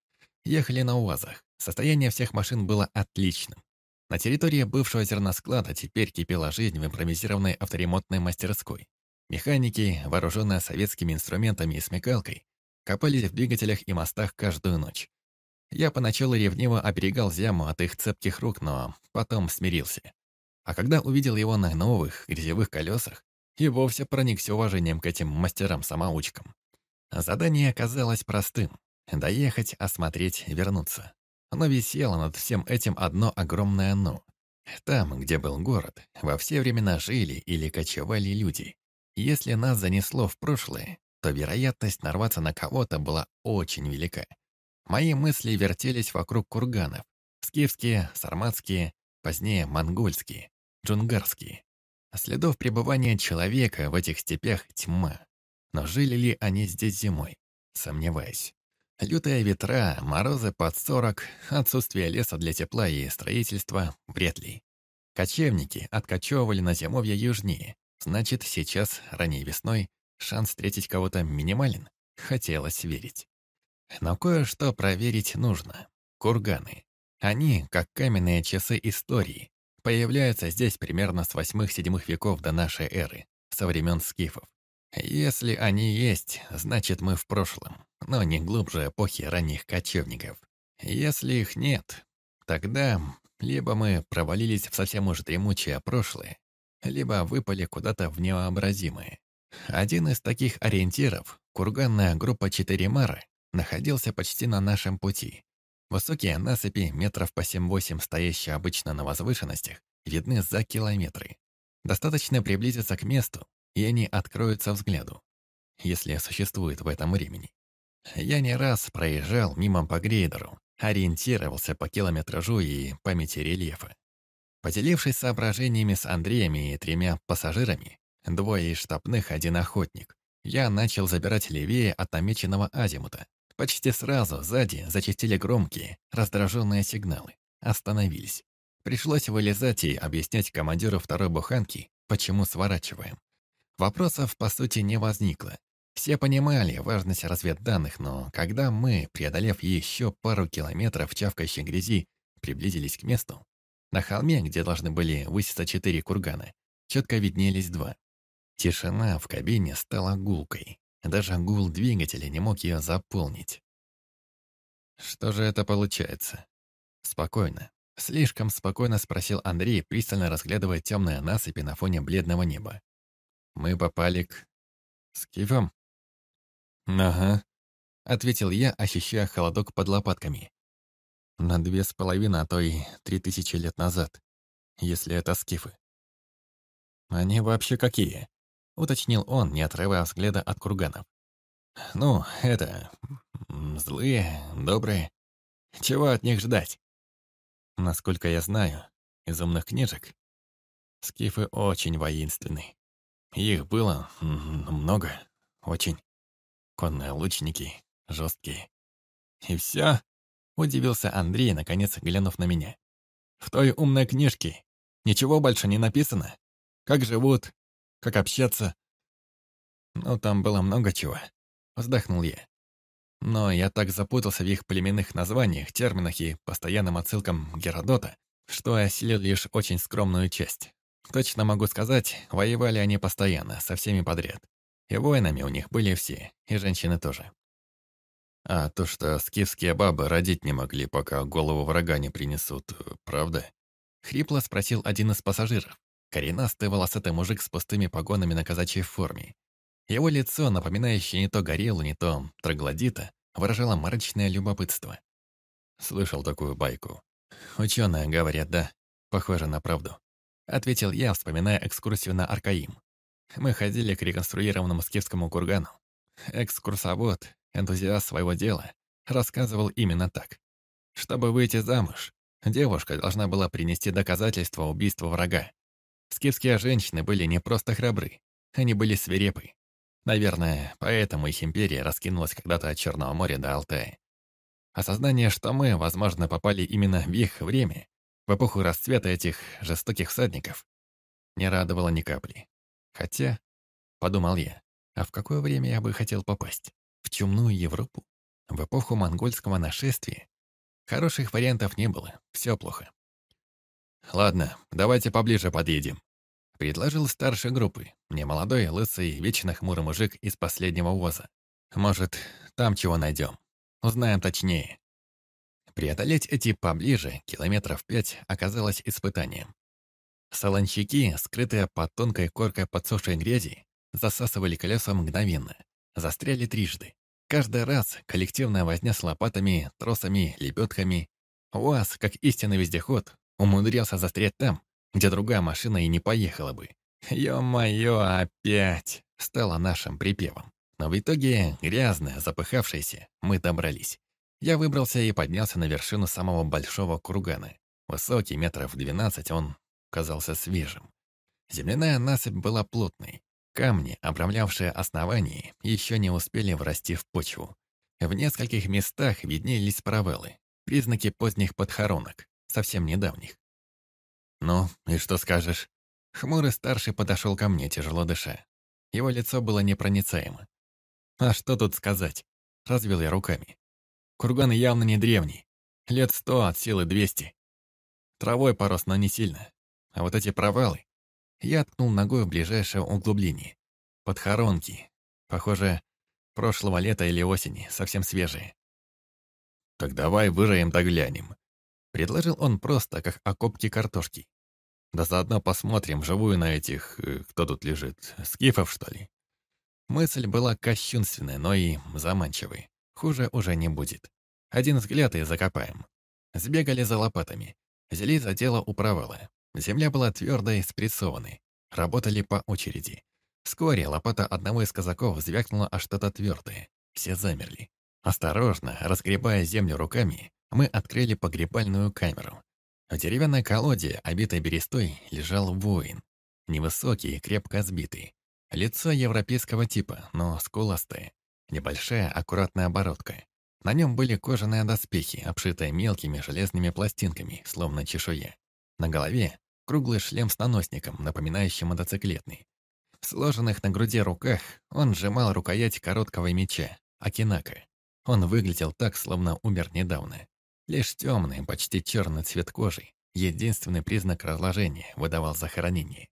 Ехали на УАЗах. Состояние всех машин было отличным. На территории бывшего зерносклада теперь кипела жизнь в импровизированной авторемонтной мастерской. Механики, вооруженные советскими инструментами и смекалкой, копались в двигателях и мостах каждую ночь. Я поначалу ревниво оберегал Зяму от их цепких рук, но потом смирился. А когда увидел его на новых грязевых колесах, и вовсе проникся уважением к этим мастерам-самоучкам. Задание оказалось простым — доехать, осмотреть, вернуться. Но висело над всем этим одно огромное «но». Там, где был город, во все времена жили или кочевали люди. Если нас занесло в прошлое, то вероятность нарваться на кого-то была очень велика. Мои мысли вертелись вокруг курганов. Скифские, сарматские, позднее монгольские, джунгарские. Следов пребывания человека в этих степях тьма. Но жили ли они здесь зимой? Сомневаюсь. Лютые ветра, морозы под сорок, отсутствие леса для тепла и строительства — вряд ли. Кочевники откочевывали на зимовье южнее. Значит, сейчас, ранней весной, шанс встретить кого-то минимален. Хотелось верить. Но кое-что проверить нужно. Курганы. Они, как каменные часы истории, появляются здесь примерно с восьмых-седьмых веков до нашей эры, со времен скифов. Если они есть, значит мы в прошлом, но не глубже эпохи ранних кочевников. Если их нет, тогда либо мы провалились в совсем уж дремучее прошлое, либо выпали куда-то в невообразимое. Один из таких ориентиров, курганная группа Четыремара, находился почти на нашем пути. Высокие насыпи, метров по 7-8, стоящие обычно на возвышенностях, видны за километры. Достаточно приблизиться к месту, и они откроются взгляду, если существует в этом времени. Я не раз проезжал мимо по грейдеру, ориентировался по километражу и памяти рельефа. Поделившись соображениями с Андреем и тремя пассажирами, двое из штабных, один охотник, я начал забирать левее от намеченного азимута, Почти сразу сзади зачастили громкие, раздраженные сигналы. Остановились. Пришлось вылезать и объяснять командиру второй буханки, почему сворачиваем. Вопросов, по сути, не возникло. Все понимали важность разведданных, но когда мы, преодолев еще пару километров чавкающей грязи, приблизились к месту, на холме, где должны были выситься четыре кургана, четко виднелись два. Тишина в кабине стала гулкой. Даже гул двигателя не мог ее заполнить. «Что же это получается?» «Спокойно. Слишком спокойно спросил Андрей, пристально разглядывая темные насыпи на фоне бледного неба. «Мы попали к... скифам?» «Ага», — ответил я, ощущая холодок под лопатками. «На две с половиной, а то и три тысячи лет назад, если это скифы». «Они вообще какие?» — уточнил он, не отрывая взгляда от курганов. «Ну, это... злые, добрые. Чего от них ждать?» Насколько я знаю, из умных книжек, скифы очень воинственны. Их было много, очень. Конные лучники, жесткие. «И все?» — удивился Андрей, наконец глянув на меня. «В той умной книжке ничего больше не написано? Как живут, Как общаться?» «Ну, там было много чего», — вздохнул я. Но я так запутался в их племенных названиях, терминах и постоянным отсылкам Геродота, что осилил лишь очень скромную часть. Точно могу сказать, воевали они постоянно, со всеми подряд. И воинами у них были все, и женщины тоже. А то, что скифские бабы родить не могли, пока голову врага не принесут, правда? Хрипло спросил один из пассажиров. Коренастый волосатый мужик с пустыми погонами на казачьей форме. Его лицо, напоминающее не то горелу, не то троглодита, выражало мрачное любопытство. Слышал такую байку. Ученые говорят, да, похоже на правду. Ответил я, вспоминая экскурсию на Аркаим. Мы ходили к реконструированному скифскому кургану. Экскурсовод, энтузиаст своего дела, рассказывал именно так. Чтобы выйти замуж, девушка должна была принести доказательства убийства врага. Скифские женщины были не просто храбры, они были свирепы. Наверное, поэтому их империя раскинулась когда-то от Черного моря до Алтая. Осознание, что мы, возможно, попали именно в их время, в эпоху расцвета этих жестоких всадников, не радовало ни капли. Хотя, подумал я, а в какое время я бы хотел попасть? В чумную Европу? В эпоху монгольского нашествия? Хороших вариантов не было, все плохо. «Ладно, давайте поближе подъедем», — предложил старший группы, немолодой, лысый, вечно хмурый мужик из последнего воза. «Может, там чего найдем? Узнаем точнее». Преодолеть эти поближе, километров пять, оказалось испытанием. Солончаки, скрытые под тонкой коркой подсохшей грязи, засасывали колеса мгновенно, застряли трижды. Каждый раз коллективная возня с лопатами, тросами, лебедками. УАЗ, как истинный вездеход, умудрялся застрять там, где другая машина и не поехала бы. «Ё-моё, опять!» стало нашим припевом. Но в итоге, грязная, запыхавшаяся, мы добрались. Я выбрался и поднялся на вершину самого большого кургана. Высокий, метров двенадцать, он казался свежим. Земляная насыпь была плотной. Камни, обрамлявшие основание, еще не успели врасти в почву. В нескольких местах виднелись провалы, признаки поздних подхоронок, совсем недавних. «Ну, и что скажешь?» Хмурый старший подошел ко мне, тяжело дыша. Его лицо было непроницаемо. «А что тут сказать?» Развел я руками. Курган явно не древний. Лет сто от силы двести. Травой порос, но не сильно. А вот эти провалы... Я ткнул ногой в ближайшее углубление. Подхоронки. Похоже, прошлого лета или осени, совсем свежие. «Так давай выроем да глянем», — предложил он просто, как окопки картошки. «Да заодно посмотрим живую на этих... Э, кто тут лежит? Скифов, что ли?» Мысль была кощунственной, но и заманчивой. Хуже уже не будет. Один взгляд и закопаем. Сбегали за лопатами. Взялись за дело у провала. Земля была твердой, спрессованной. Работали по очереди. Вскоре лопата одного из казаков звякнула о что-то твердое. Все замерли. Осторожно, разгребая землю руками, мы открыли погребальную камеру. В деревянной колоде, обитой берестой, лежал воин. Невысокий, крепко сбитый. Лицо европейского типа, но скуластое. Небольшая, аккуратная оборотка. На нем были кожаные доспехи, обшитые мелкими железными пластинками, словно чешуя. На голове круглый шлем с наносником, напоминающий мотоциклетный. В сложенных на груди руках он сжимал рукоять короткого меча, Акинака. Он выглядел так, словно умер недавно. Лишь темный, почти черный цвет кожи, единственный признак разложения, выдавал захоронение.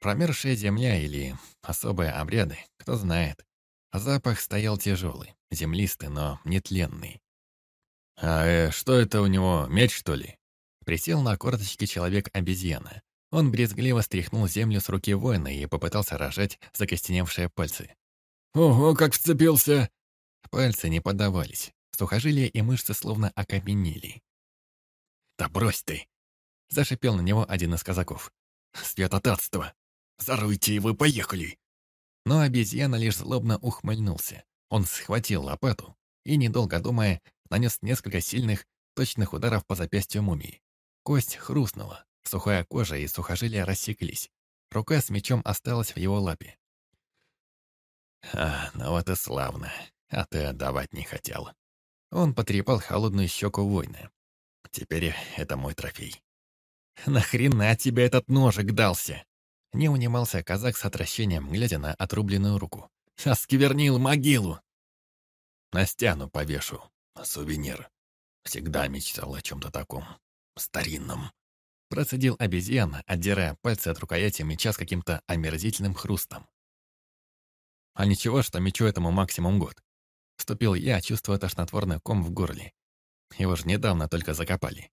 Промерзшая земля или особые обряды, кто знает. Запах стоял тяжелый, землистый, но нетленный. «А э, что это у него, меч, что ли?» Присел на корточки человек-обезьяна. Он брезгливо стряхнул землю с руки воина и попытался рожать закостеневшие пальцы. «Ого, как вцепился!» Пальцы не поддавались. Сухожилия и мышцы словно окаменели. «Да брось ты!» Зашипел на него один из казаков. «Святотатство! Заруйте, и вы поехали!» Но обезьяна лишь злобно ухмыльнулся. Он схватил лопату и, недолго думая, нанес несколько сильных, точных ударов по запястью мумии. Кость хрустнула, сухая кожа и сухожилия рассеклись. Рука с мечом осталась в его лапе. «А, ну вот и славно, а ты отдавать не хотел». Он потрепал холодную щеку воина. «Теперь это мой трофей». «Нахрена тебе этот ножик дался?» Не унимался казак с отвращением, глядя на отрубленную руку. «Осквернил могилу!» «На стену повешу. Сувенир. Всегда мечтал о чем-то таком. Старинном». Процедил обезьяна, отдирая пальцы от рукояти меча с каким-то омерзительным хрустом. «А ничего, что мечу этому максимум год». Вступил я, чувствуя тошнотворный ком в горле. Его же недавно только закопали.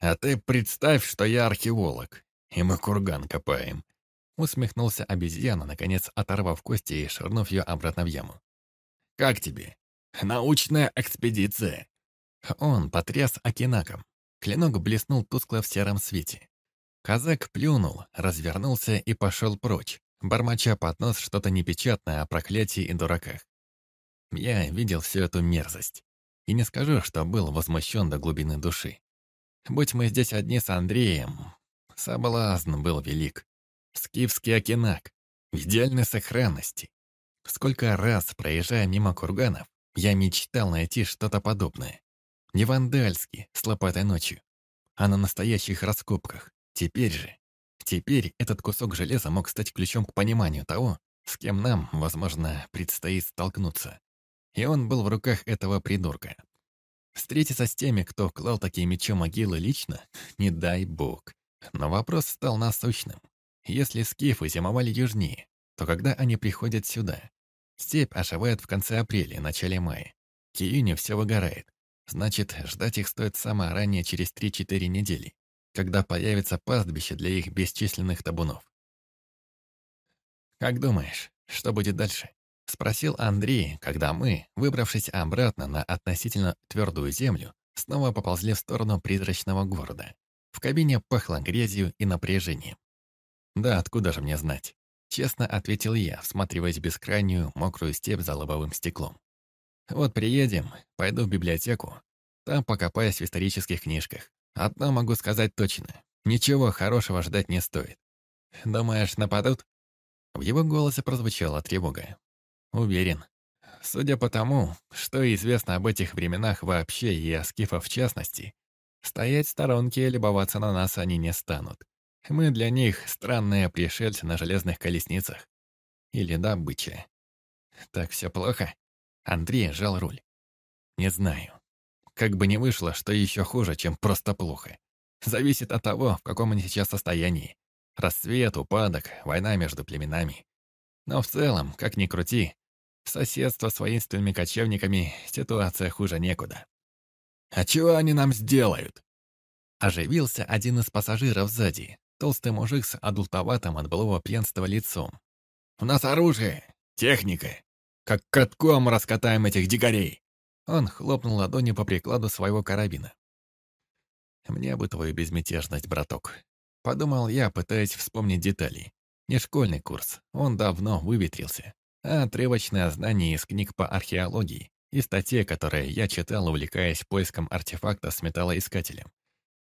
«А ты представь, что я археолог, и мы курган копаем». Усмехнулся обезьяна, наконец оторвав кости и швырнув ее обратно в яму. «Как тебе? Научная экспедиция!» Он потряс окинаком. Клинок блеснул тускло в сером свете. Казак плюнул, развернулся и пошел прочь, бормоча под нос что-то непечатное о проклятии и дураках. Я видел всю эту мерзость. И не скажу, что был возмущен до глубины души. Будь мы здесь одни с Андреем, соблазн был велик. Скифский окинак, идеальной сохранности. Сколько раз, проезжая мимо курганов, я мечтал найти что-то подобное. Не вандальски, с лопатой ночью, а на настоящих раскопках. Теперь же, теперь этот кусок железа мог стать ключом к пониманию того, с кем нам, возможно, предстоит столкнуться. И он был в руках этого придурка. Встретиться с теми, кто клал такие мечи могилы лично, не дай бог. Но вопрос стал насущным. Если скифы зимовали южнее, то когда они приходят сюда? Степь оживает в конце апреля, начале мая. К июню все выгорает. Значит, ждать их стоит самое ранее через 3-4 недели, когда появится пастбище для их бесчисленных табунов. «Как думаешь, что будет дальше?» — спросил Андрей, когда мы, выбравшись обратно на относительно твердую землю, снова поползли в сторону призрачного города. В кабине пахло грязью и напряжением. «Да, откуда же мне знать?» Честно ответил я, всматриваясь в бескрайнюю, мокрую степь за лобовым стеклом. «Вот приедем, пойду в библиотеку. Там покопаюсь в исторических книжках. Одно могу сказать точно. Ничего хорошего ждать не стоит. Думаешь, нападут?» В его голосе прозвучала тревога. Уверен. Судя по тому, что известно об этих временах вообще и о скифах в частности, стоять в сторонке и любоваться на нас они не станут. Мы для них странные пришельцы на железных колесницах. Или добыча. Так все плохо? Андрей сжал руль. Не знаю. Как бы ни вышло, что еще хуже, чем просто плохо. Зависит от того, в каком они сейчас состоянии. Рассвет, упадок, война между племенами. Но в целом, как ни крути, Соседство с воинственными кочевниками — ситуация хуже некуда. «А чего они нам сделают?» Оживился один из пассажиров сзади, толстый мужик с адултоватым от былого пьянства лицом. «У нас оружие, техника. Как катком раскатаем этих дикарей!» Он хлопнул ладонью по прикладу своего карабина. «Мне бы твою безмятежность, браток», — подумал я, пытаясь вспомнить детали. Не школьный курс, он давно выветрился а отрывочное знание из книг по археологии и статьи, которые я читал, увлекаясь поиском артефакта с металлоискателем.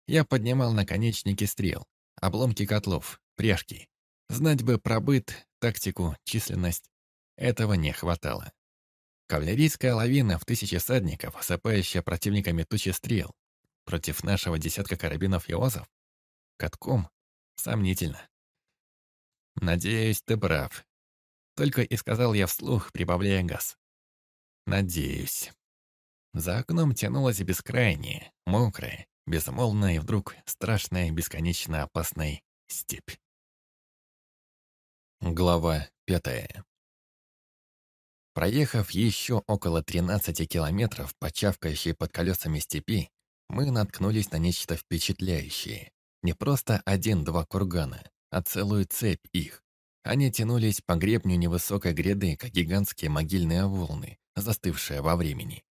Я поднимал наконечники стрел, обломки котлов, пряжки. Знать бы про быт, тактику, численность. Этого не хватало. Кавалерийская лавина в тысячи садников, осыпающая противниками тучи стрел. Против нашего десятка карабинов и озов? Катком? Сомнительно. Надеюсь, ты прав, только и сказал я вслух, прибавляя газ. Надеюсь. За окном тянулась бескрайняя, мокрая, безмолвная и вдруг страшная, бесконечно опасная степь. Глава пятая. Проехав еще около 13 километров по чавкающей под колесами степи, мы наткнулись на нечто впечатляющее. Не просто один-два кургана, а целую цепь их. Они тянулись по гребню невысокой гряды, как гигантские могильные волны, застывшие во времени.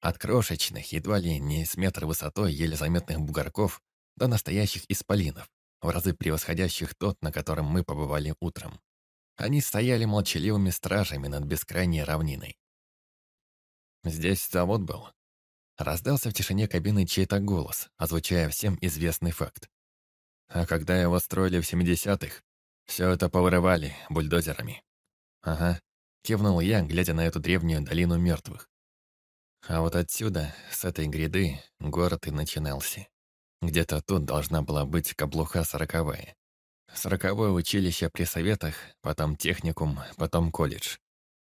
От крошечных, едва ли не с метра высотой, еле заметных бугорков, до настоящих исполинов, в разы превосходящих тот, на котором мы побывали утром. Они стояли молчаливыми стражами над бескрайней равниной. «Здесь завод был». Раздался в тишине кабины чей-то голос, озвучая всем известный факт. А когда его строили в 70-х, все это повырывали бульдозерами. Ага, кивнул я, глядя на эту древнюю долину мертвых. А вот отсюда, с этой гряды, город и начинался. Где-то тут должна была быть каблуха сороковая. Сороковое училище при советах, потом техникум, потом колледж.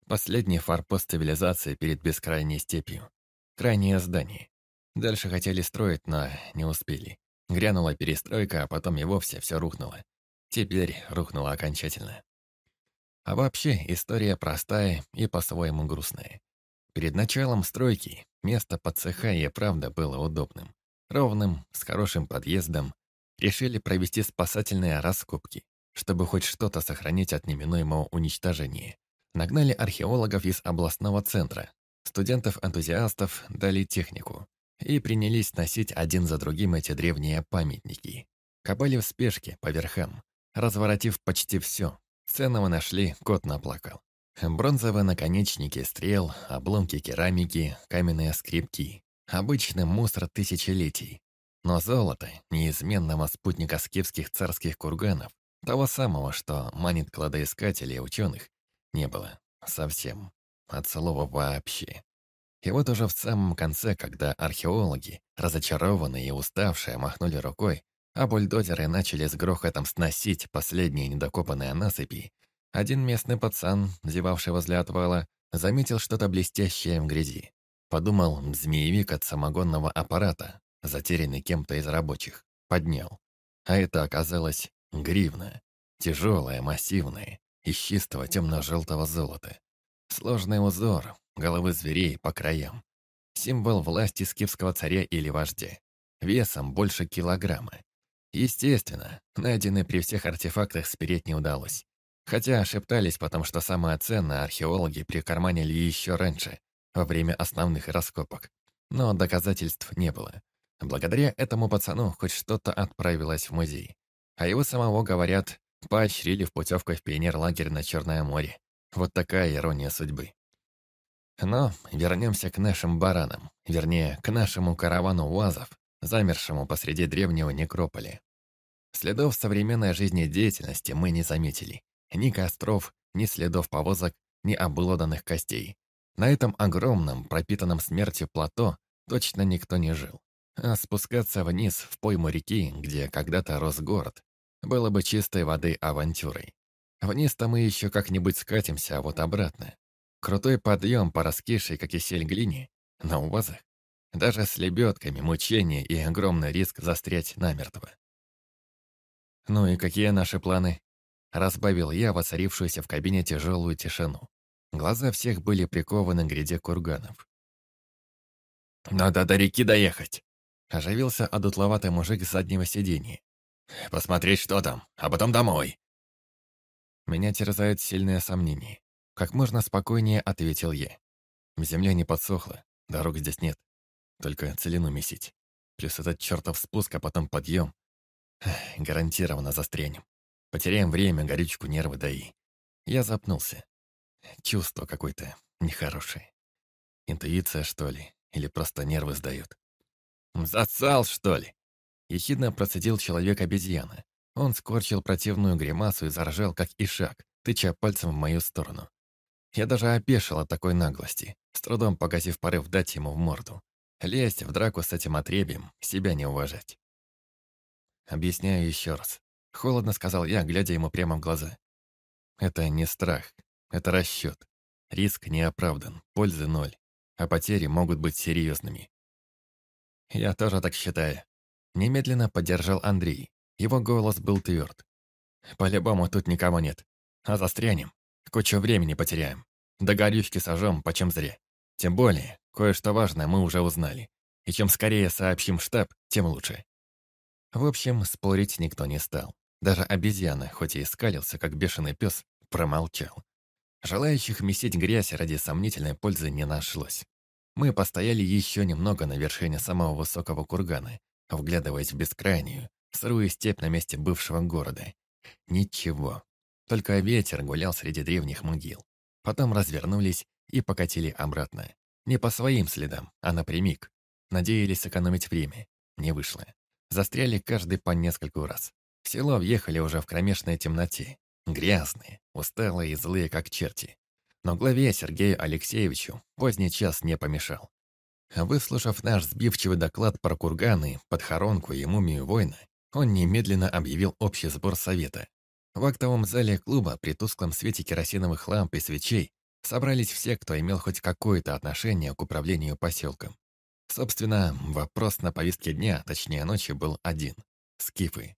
Последний форпост цивилизации перед бескрайней степью. Крайнее здание. Дальше хотели строить, но не успели. Грянула перестройка, а потом и вовсе все рухнуло. Теперь рухнуло окончательно. А вообще, история простая и по-своему грустная. Перед началом стройки место под цеха и правда было удобным. Ровным, с хорошим подъездом. Решили провести спасательные раскопки, чтобы хоть что-то сохранить от неминуемого уничтожения. Нагнали археологов из областного центра. Студентов-энтузиастов дали технику и принялись носить один за другим эти древние памятники. Копали в спешке, по верхам, разворотив почти все. Ценного нашли, кот наплакал. Бронзовые наконечники стрел, обломки керамики, каменные скрипки. Обычный мусор тысячелетий. Но золото, неизменного спутника скифских царских курганов, того самого, что манит кладоискателей и ученых, не было. Совсем. От слова вообще. И вот уже в самом конце, когда археологи, разочарованные и уставшие, махнули рукой, а бульдозеры начали с грохотом сносить последние недокопанные насыпи, один местный пацан, зевавший возле отвала, заметил что-то блестящее в грязи. Подумал, змеевик от самогонного аппарата, затерянный кем-то из рабочих. Поднял. А это оказалось гривна. Тяжелая, массивная, из чистого темно-желтого золота. Сложный узор, головы зверей по краям. Символ власти скифского царя или вождя. Весом больше килограмма. Естественно, найденный при всех артефактах спереть не удалось. Хотя шептались потому, что самое ценное археологи прикарманили еще раньше, во время основных раскопок. Но доказательств не было. Благодаря этому пацану хоть что-то отправилось в музей. А его самого, говорят, поощрили в путевку в пионер-лагерь на Черное море. Вот такая ирония судьбы. Но вернемся к нашим баранам, вернее, к нашему каравану УАЗов, замершему посреди древнего некрополя. Следов современной жизнедеятельности мы не заметили. Ни костров, ни следов повозок, ни обглоданных костей. На этом огромном, пропитанном смертью плато точно никто не жил. А спускаться вниз в пойму реки, где когда-то рос город, было бы чистой воды авантюрой. Вниз-то мы еще как-нибудь скатимся, а вот обратно. Крутой подъем по раскисшей, как и сель глине, на УАЗах. Даже с лебедками, мучения и огромный риск застрять намертво. «Ну и какие наши планы?» Разбавил я воцарившуюся в кабине тяжелую тишину. Глаза всех были прикованы к гряде курганов. «Надо до реки доехать!» Оживился одутловатый мужик с заднего сиденья. «Посмотреть, что там, а потом домой!» Меня терзают сильные сомнения. Как можно спокойнее ответил я. Земля не подсохла, дорог здесь нет. Только целину месить. Плюс этот чертов спуск, а потом подъем. Гарантированно застрянем. Потеряем время, горючку, нервы, да и... Я запнулся. Чувство какое-то нехорошее. Интуиция, что ли? Или просто нервы сдают? «Зацал, что ли?» Ехидно процедил человек-обезьяна. Он скорчил противную гримасу и заржал, как ишак, тыча пальцем в мою сторону. Я даже опешил от такой наглости, с трудом погасив порыв дать ему в морду. Лезть в драку с этим отребием, себя не уважать. Объясняю еще раз. Холодно сказал я, глядя ему прямо в глаза. Это не страх, это расчет. Риск не оправдан, пользы ноль, а потери могут быть серьезными. Я тоже так считаю. Немедленно поддержал Андрей. Его голос был тверд. По-любому тут никого нет. А застрянем. Кучу времени потеряем. До горючки сожжем, почем зря. Тем более, кое-что важное мы уже узнали. И чем скорее сообщим штаб, тем лучше. В общем, спорить никто не стал. Даже обезьяна, хоть и скалился, как бешеный пес, промолчал. Желающих месить грязь ради сомнительной пользы не нашлось. Мы постояли еще немного на вершине самого высокого кургана, вглядываясь в бескрайнюю, сырую степь на месте бывшего города. Ничего. Только ветер гулял среди древних могил. Потом развернулись и покатили обратно. Не по своим следам, а напрямик. Надеялись сэкономить время. Не вышло. Застряли каждый по нескольку раз. В село въехали уже в кромешной темноте. Грязные, усталые и злые, как черти. Но главе Сергею Алексеевичу поздний час не помешал. Выслушав наш сбивчивый доклад про курганы, подхоронку и мумию воина, он немедленно объявил общий сбор совета, В актовом зале клуба при тусклом свете керосиновых ламп и свечей собрались все, кто имел хоть какое-то отношение к управлению поселком. Собственно, вопрос на повестке дня, точнее ночи, был один — скифы.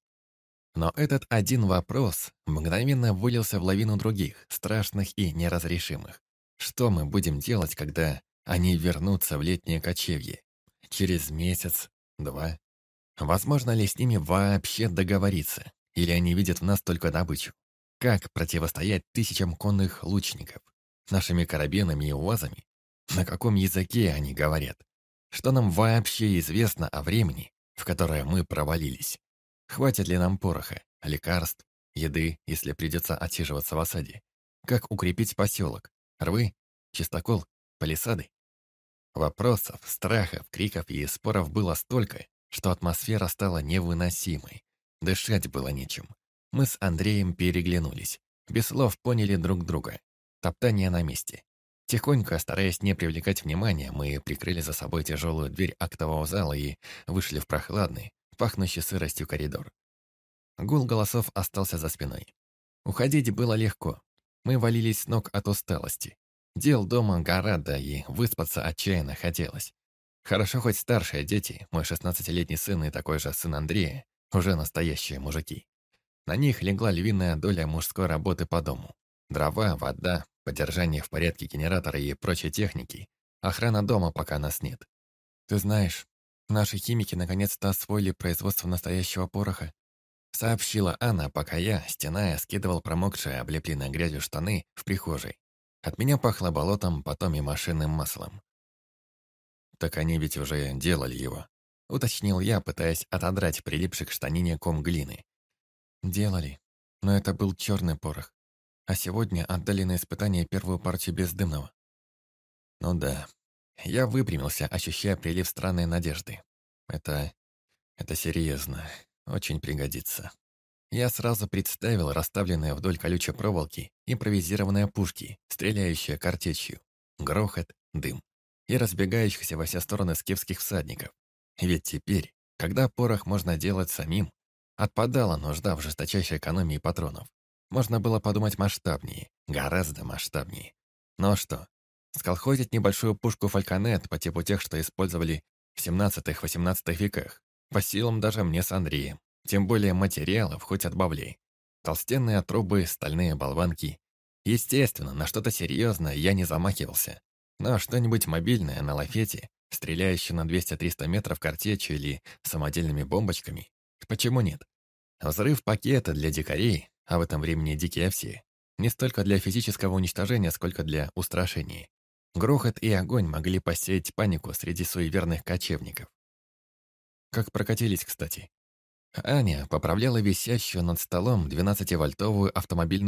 Но этот один вопрос мгновенно вылился в лавину других, страшных и неразрешимых. Что мы будем делать, когда они вернутся в летнее кочевье? Через месяц, два? Возможно ли с ними вообще договориться? Или они видят в нас только добычу? Как противостоять тысячам конных лучников? Нашими карабинами и уазами? На каком языке они говорят? Что нам вообще известно о времени, в которое мы провалились? Хватит ли нам пороха, лекарств, еды, если придется отсиживаться в осаде? Как укрепить поселок? Рвы? Чистокол? Палисады? Вопросов, страхов, криков и споров было столько, что атмосфера стала невыносимой. Дышать было нечем. Мы с Андреем переглянулись. Без слов поняли друг друга. Топтание на месте. Тихонько, стараясь не привлекать внимания, мы прикрыли за собой тяжелую дверь актового зала и вышли в прохладный, пахнущий сыростью коридор. Гул голосов остался за спиной. Уходить было легко. Мы валились с ног от усталости. Дел дома гораздо, и выспаться отчаянно хотелось. Хорошо хоть старшие дети, мой шестнадцатилетний сын и такой же сын Андрея, уже настоящие мужики. На них легла львиная доля мужской работы по дому. Дрова, вода, поддержание в порядке генератора и прочей техники, охрана дома, пока нас нет. Ты знаешь, наши химики наконец-то освоили производство настоящего пороха, сообщила Анна, пока я, стеная, скидывал промокшие, облепленные грязью штаны в прихожей. От меня пахло болотом, потом и машинным маслом. «Так они ведь уже делали его», — уточнил я, пытаясь отодрать прилипший к штанине ком глины. «Делали, но это был черный порох. А сегодня отдали на испытание первую партию бездымного». «Ну да». Я выпрямился, ощущая прилив странной надежды. «Это... это серьезно. Очень пригодится». Я сразу представил расставленные вдоль колючей проволоки импровизированные пушки, стреляющие картечью. Грохот, дым и разбегающихся во все стороны скифских всадников. Ведь теперь, когда порох можно делать самим, отпадала нужда в жесточайшей экономии патронов. Можно было подумать масштабнее, гораздо масштабнее. Но что? Сколхозить небольшую пушку «Фальконет» по типу тех, что использовали в 17-18 веках, по силам даже мне с Андреем. Тем более материалов хоть отбавляй. Толстенные трубы, стальные болванки. Естественно, на что-то серьезное я не замахивался. Но что-нибудь мобильное на лафете, стреляющее на 200-300 метров картечью или самодельными бомбочками, почему нет? Взрыв пакета для дикарей, а в этом времени дикие все, не столько для физического уничтожения, сколько для устрашения. Грохот и огонь могли посеять панику среди суеверных кочевников. Как прокатились, кстати. Аня поправляла висящую над столом 12-вольтовую автомобильную